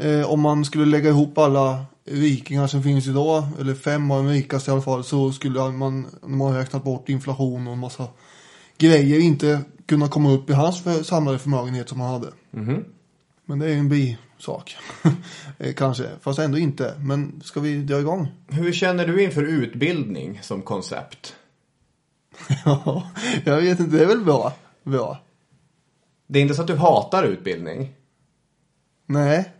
Eh, om man skulle lägga ihop alla rikingar som finns idag, eller fem av de rikaste i alla fall, så skulle man, när man räknat bort inflation och en massa grejer, inte kunna komma upp i hans för, samlade förmögenhet som han hade. Men det är ju en bisak. Eh, Kanske, fast ändå inte. Men ska vi dra igång? Hur känner du inför utbildning som koncept? Ja, jag vet inte, det är väl bra. Bra. Det är inte så att du hatar utbildning. Nej.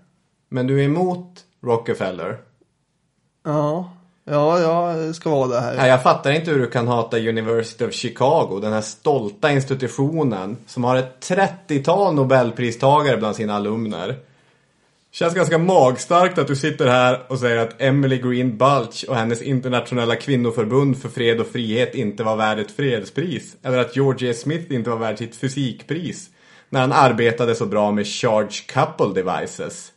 Men du är emot Rockefeller. Ja. Ja, jag ska vara det här. Nej, jag fattar inte hur du kan hata University of Chicago, den här stolta institutionen som har ett 30-tal Nobelpristagare bland sina alumner. Känns ganska magstarkt att du sitter här och säger att Emily Green Bulch och hennes internationella kvinnoförbund för fred och frihet inte var värd ett fredspris. Eller att George S. Smith inte var värd sitt fysikpris. När han arbetade så bra med Charge Couple Devices.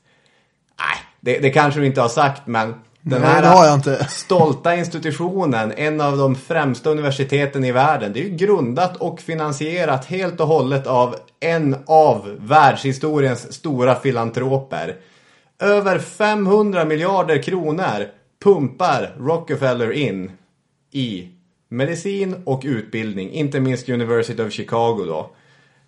Nej, det, det kanske du inte har sagt men den Nej, här det har jag inte. stolta institutionen, en av de främsta universiteten i världen. Det är ju grundat och finansierat helt och hållet av en av världshistoriens stora filantroper. Över 500 miljarder kronor pumpar Rockefeller in i medicin och utbildning, inte minst University of Chicago då.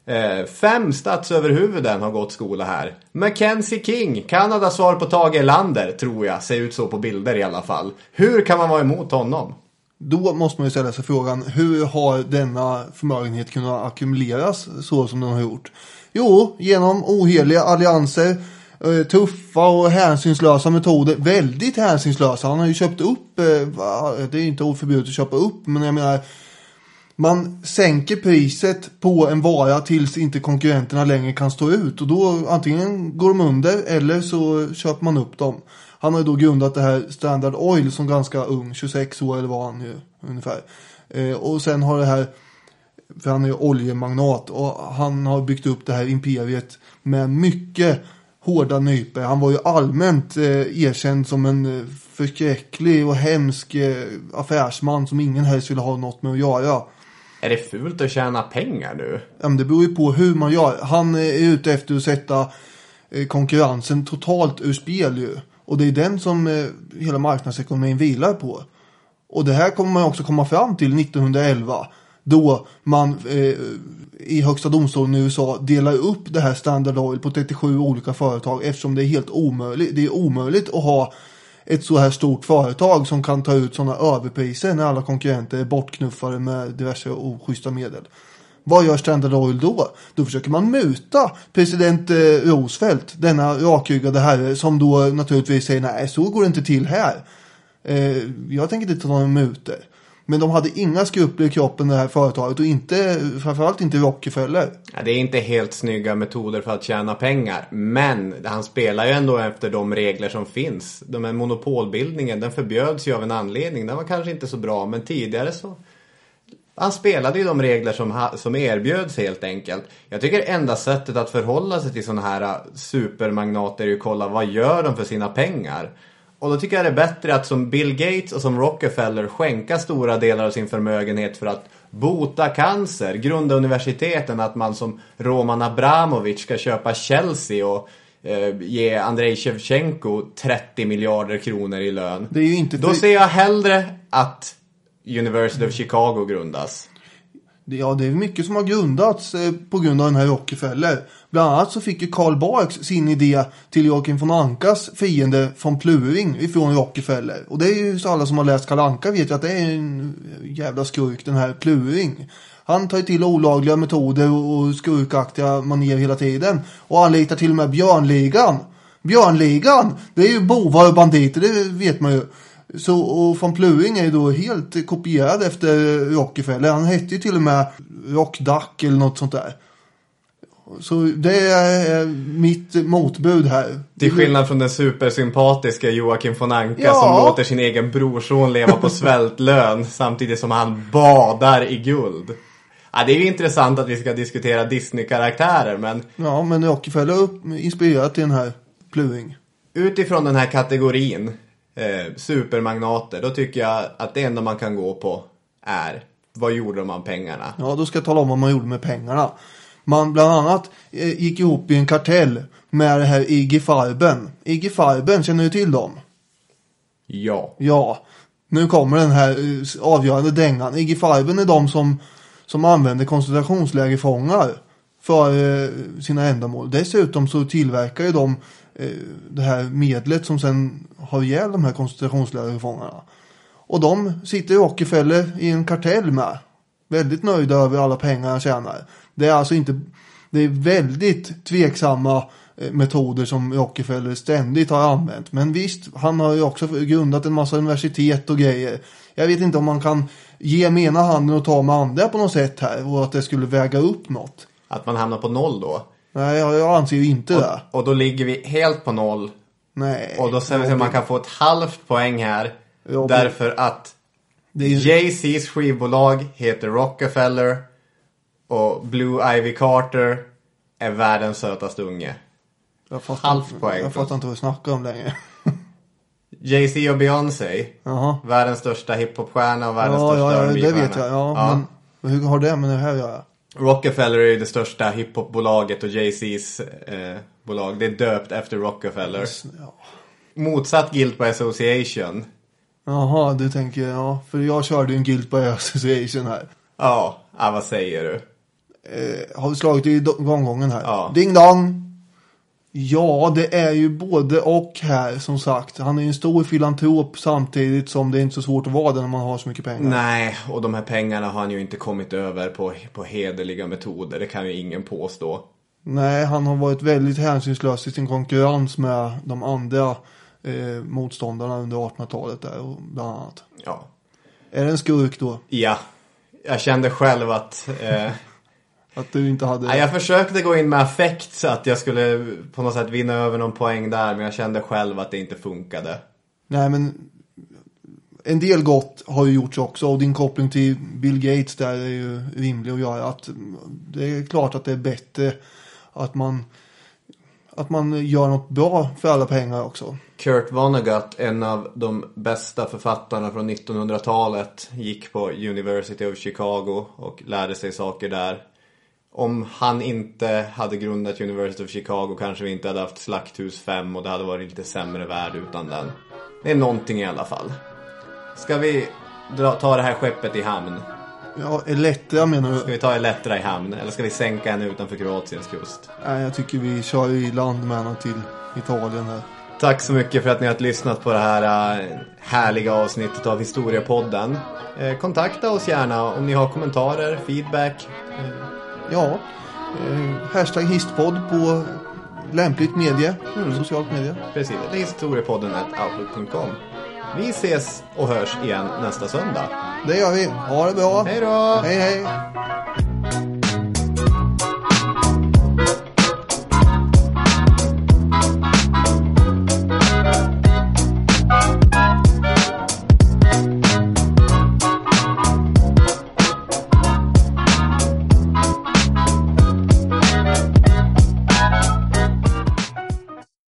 Eh, fem statsöverhuvuden har gått skola här. Mackenzie King, Kanadas svar på Tage Erlander, tror jag. Ser ut så på bilder i alla fall. Hur kan man vara emot honom? Då måste man ju ställa sig frågan, hur har denna förmögenhet kunnat ackumuleras så som den har gjort? Jo, genom oheliga allianser, eh, tuffa och hänsynslösa metoder. Väldigt hänsynslösa. Han har ju köpt upp, eh, det är ju inte oförbjudet att köpa upp, men jag menar man sänker priset på en vara tills inte konkurrenterna längre kan stå ut. Och då antingen går de under eller så köper man upp dem. Han har ju då grundat det här Standard Oil som ganska ung, 26 år eller var han ju ungefär. Eh, och sen har det här, för han är ju oljemagnat och han har byggt upp det här imperiet med mycket hårda nypor. Han var ju allmänt eh, erkänd som en eh, förskräcklig och hemsk eh, affärsman som ingen helst ville ha något med att göra. Är det fult att tjäna pengar nu? Ja, men det beror ju på hur man gör. Han eh, är ute efter att sätta eh, konkurrensen totalt ur spel ju. Och det är den som eh, hela marknadsekonomin vilar på. Och det här kommer man också komma fram till 1911. Då man eh, i högsta domstolen i USA delar upp det här Standard Oil på 37 olika företag. Eftersom det är helt omöjligt. Det är omöjligt att ha ett så här stort företag som kan ta ut sådana överpriser när alla konkurrenter är bortknuffade med diverse oschyssta medel. Vad gör Standard Oil då? Då försöker man muta president eh, Roosevelt, denna rakryggade herre som då naturligtvis säger nej, så går det inte till här. Eh, jag tänker inte ta några mutor. Men de hade inga skrupler i kroppen det här företaget och inte, framförallt inte Rockefeller. Ja, det är inte helt snygga metoder för att tjäna pengar. Men han spelar ju ändå efter de regler som finns. De här monopolbildningen, den förbjöds ju av en anledning. Den var kanske inte så bra, men tidigare så... Han spelade ju de regler som, som erbjöds helt enkelt. Jag tycker enda sättet att förhålla sig till sådana här äh, supermagnater är ju att kolla vad gör de för sina pengar. Och då tycker jag det är bättre att som Bill Gates och som Rockefeller skänka stora delar av sin förmögenhet för att bota cancer, grunda universiteten, att man som Roman Abramovic ska köpa Chelsea och eh, ge Andrei Shevchenko 30 miljarder kronor i lön. Det är ju inte Då ser jag hellre att University of Chicago grundas. Ja, det är mycket som har grundats eh, på grund av den här Rockefeller. Bland annat så fick ju Karl Barks sin idé till Joakim von Ankas fiende von Pluring ifrån Rockefeller. Och det är ju så alla som har läst Karl Anka vet ju att det är en jävla skurk den här Pluring. Han tar ju till olagliga metoder och skurkaktiga manér hela tiden. Och anlitar till och med Björnligan. Björnligan! Det är ju bovar och banditer, det vet man ju. Så, och von Pluring är ju då helt kopierad efter Rockefeller. Han hette ju till och med Rockduck eller något sånt där. Så det är mitt motbud här. Till skillnad från den supersympatiska Joakim von Anka Ja. som låter sin egen brorson leva på svältlön samtidigt som han badar i guld. Ja, det är ju intressant att vi ska diskutera Disney-karaktärer men Ja, men Rockefeller är inspirerat till den här Pluring. utifrån den här kategorin eh, supermagnater då tycker jag att det enda man kan gå på är vad gjorde de av pengarna? Ja, då ska jag tala om vad man gjorde med pengarna. Man bland annat eh, gick ihop i en kartell med det här Iggy Farben. Iggy Farben, känner du till dem? Ja. Ja, nu kommer den här eh, avgörande dängan. Iggy Farben är de som, som använder koncentrationslägerfångar för eh, sina ändamål. Dessutom så tillverkar ju de eh, det här medlet som sen har ihjäl de här koncentrationslägerfångarna. Och de sitter i Rockefeller i en kartell med. Väldigt nöjda över alla pengar han tjänar. Det är alltså inte det är väldigt tveksamma eh, metoder som Rockefeller ständigt har använt. Men visst, han har ju också grundat en massa universitet och grejer. Jag vet inte om man kan ge med ena handen och ta med andra på något sätt här och att det skulle väga upp något. Att man hamnar på noll då. Nej, jag, jag anser ju inte det. Och då ligger vi helt på noll. Nej. Och då säger vi att man kan få ett halvt poäng här. Ja, därför att ju... Jay-Z's skivbolag heter Rockefeller. Och Blue Ivy Carter är världens sötaste unge. Jag fattar, halvt poäng. Jag fattar inte vad du snackar om längre. Jay-Z och Beyoncé. Jaha. Världens största hiphopstjärna och världens Ja, största ja, ja, det vet jag. Ja, Men hur har det med det här att göra? Rockefeller är ju det största hiphopbolaget och Jay-Z's eh, bolag. Det är döpt efter Rockefeller. Ja. Motsatt Guilt by Association. Jaha, du tänker, ja. För jag körde ju en Guilt by Association här. Ja, ah, vad säger du? Eh, har vi slagit i gonggongen här? Ja. Ding dong! Ja, det är ju både och här som sagt. Han är ju en stor filantrop samtidigt som det är inte så svårt att vara det när man har så mycket pengar. Nej, och de här pengarna har han ju inte kommit över på, på hederliga metoder. Det kan ju ingen påstå. Nej, han har varit väldigt hänsynslös i sin konkurrens med de andra eh, motståndarna under 1800-talet där och bland annat. Ja. Är det en skurk då? Ja. Jag kände själv att... Eh, Att du inte hade... nej, jag försökte gå in med affekt så att jag skulle på något sätt vinna över någon poäng där. Men jag kände själv att det inte funkade. Nej, men en del gott har ju gjorts också och din koppling till Bill Gates där är ju rimlig att göra. Att det är klart att det är bättre att man, att man gör något bra för alla pengar också. Kurt Vonnegut, en av de bästa författarna från 1900-talet, gick på University of Chicago och lärde sig saker där. Om han inte hade grundat University of Chicago kanske vi inte hade haft Slakthus 5 och det hade varit lite sämre värld utan den. Det är någonting i alla fall. Ska vi dra, ta det här skeppet i hamn? Ja, Elettra menar Ska du? vi ta Elettra i hamn? Eller ska vi sänka henne utanför Kroatiens kust? Nej, jag tycker vi kör i land med henne till Italien här. Tack så mycket för att ni har lyssnat på det här äh, härliga avsnittet av Historiepodden. Eh, kontakta oss gärna om ni har kommentarer, feedback. Ja, eh, hashtag histpodd på lämpligt medie, socialt medie. precis, eller historiepodden.outlook.com. Vi ses och hörs igen nästa söndag. Det gör vi. Ha det bra. Hej då! Hej, hej.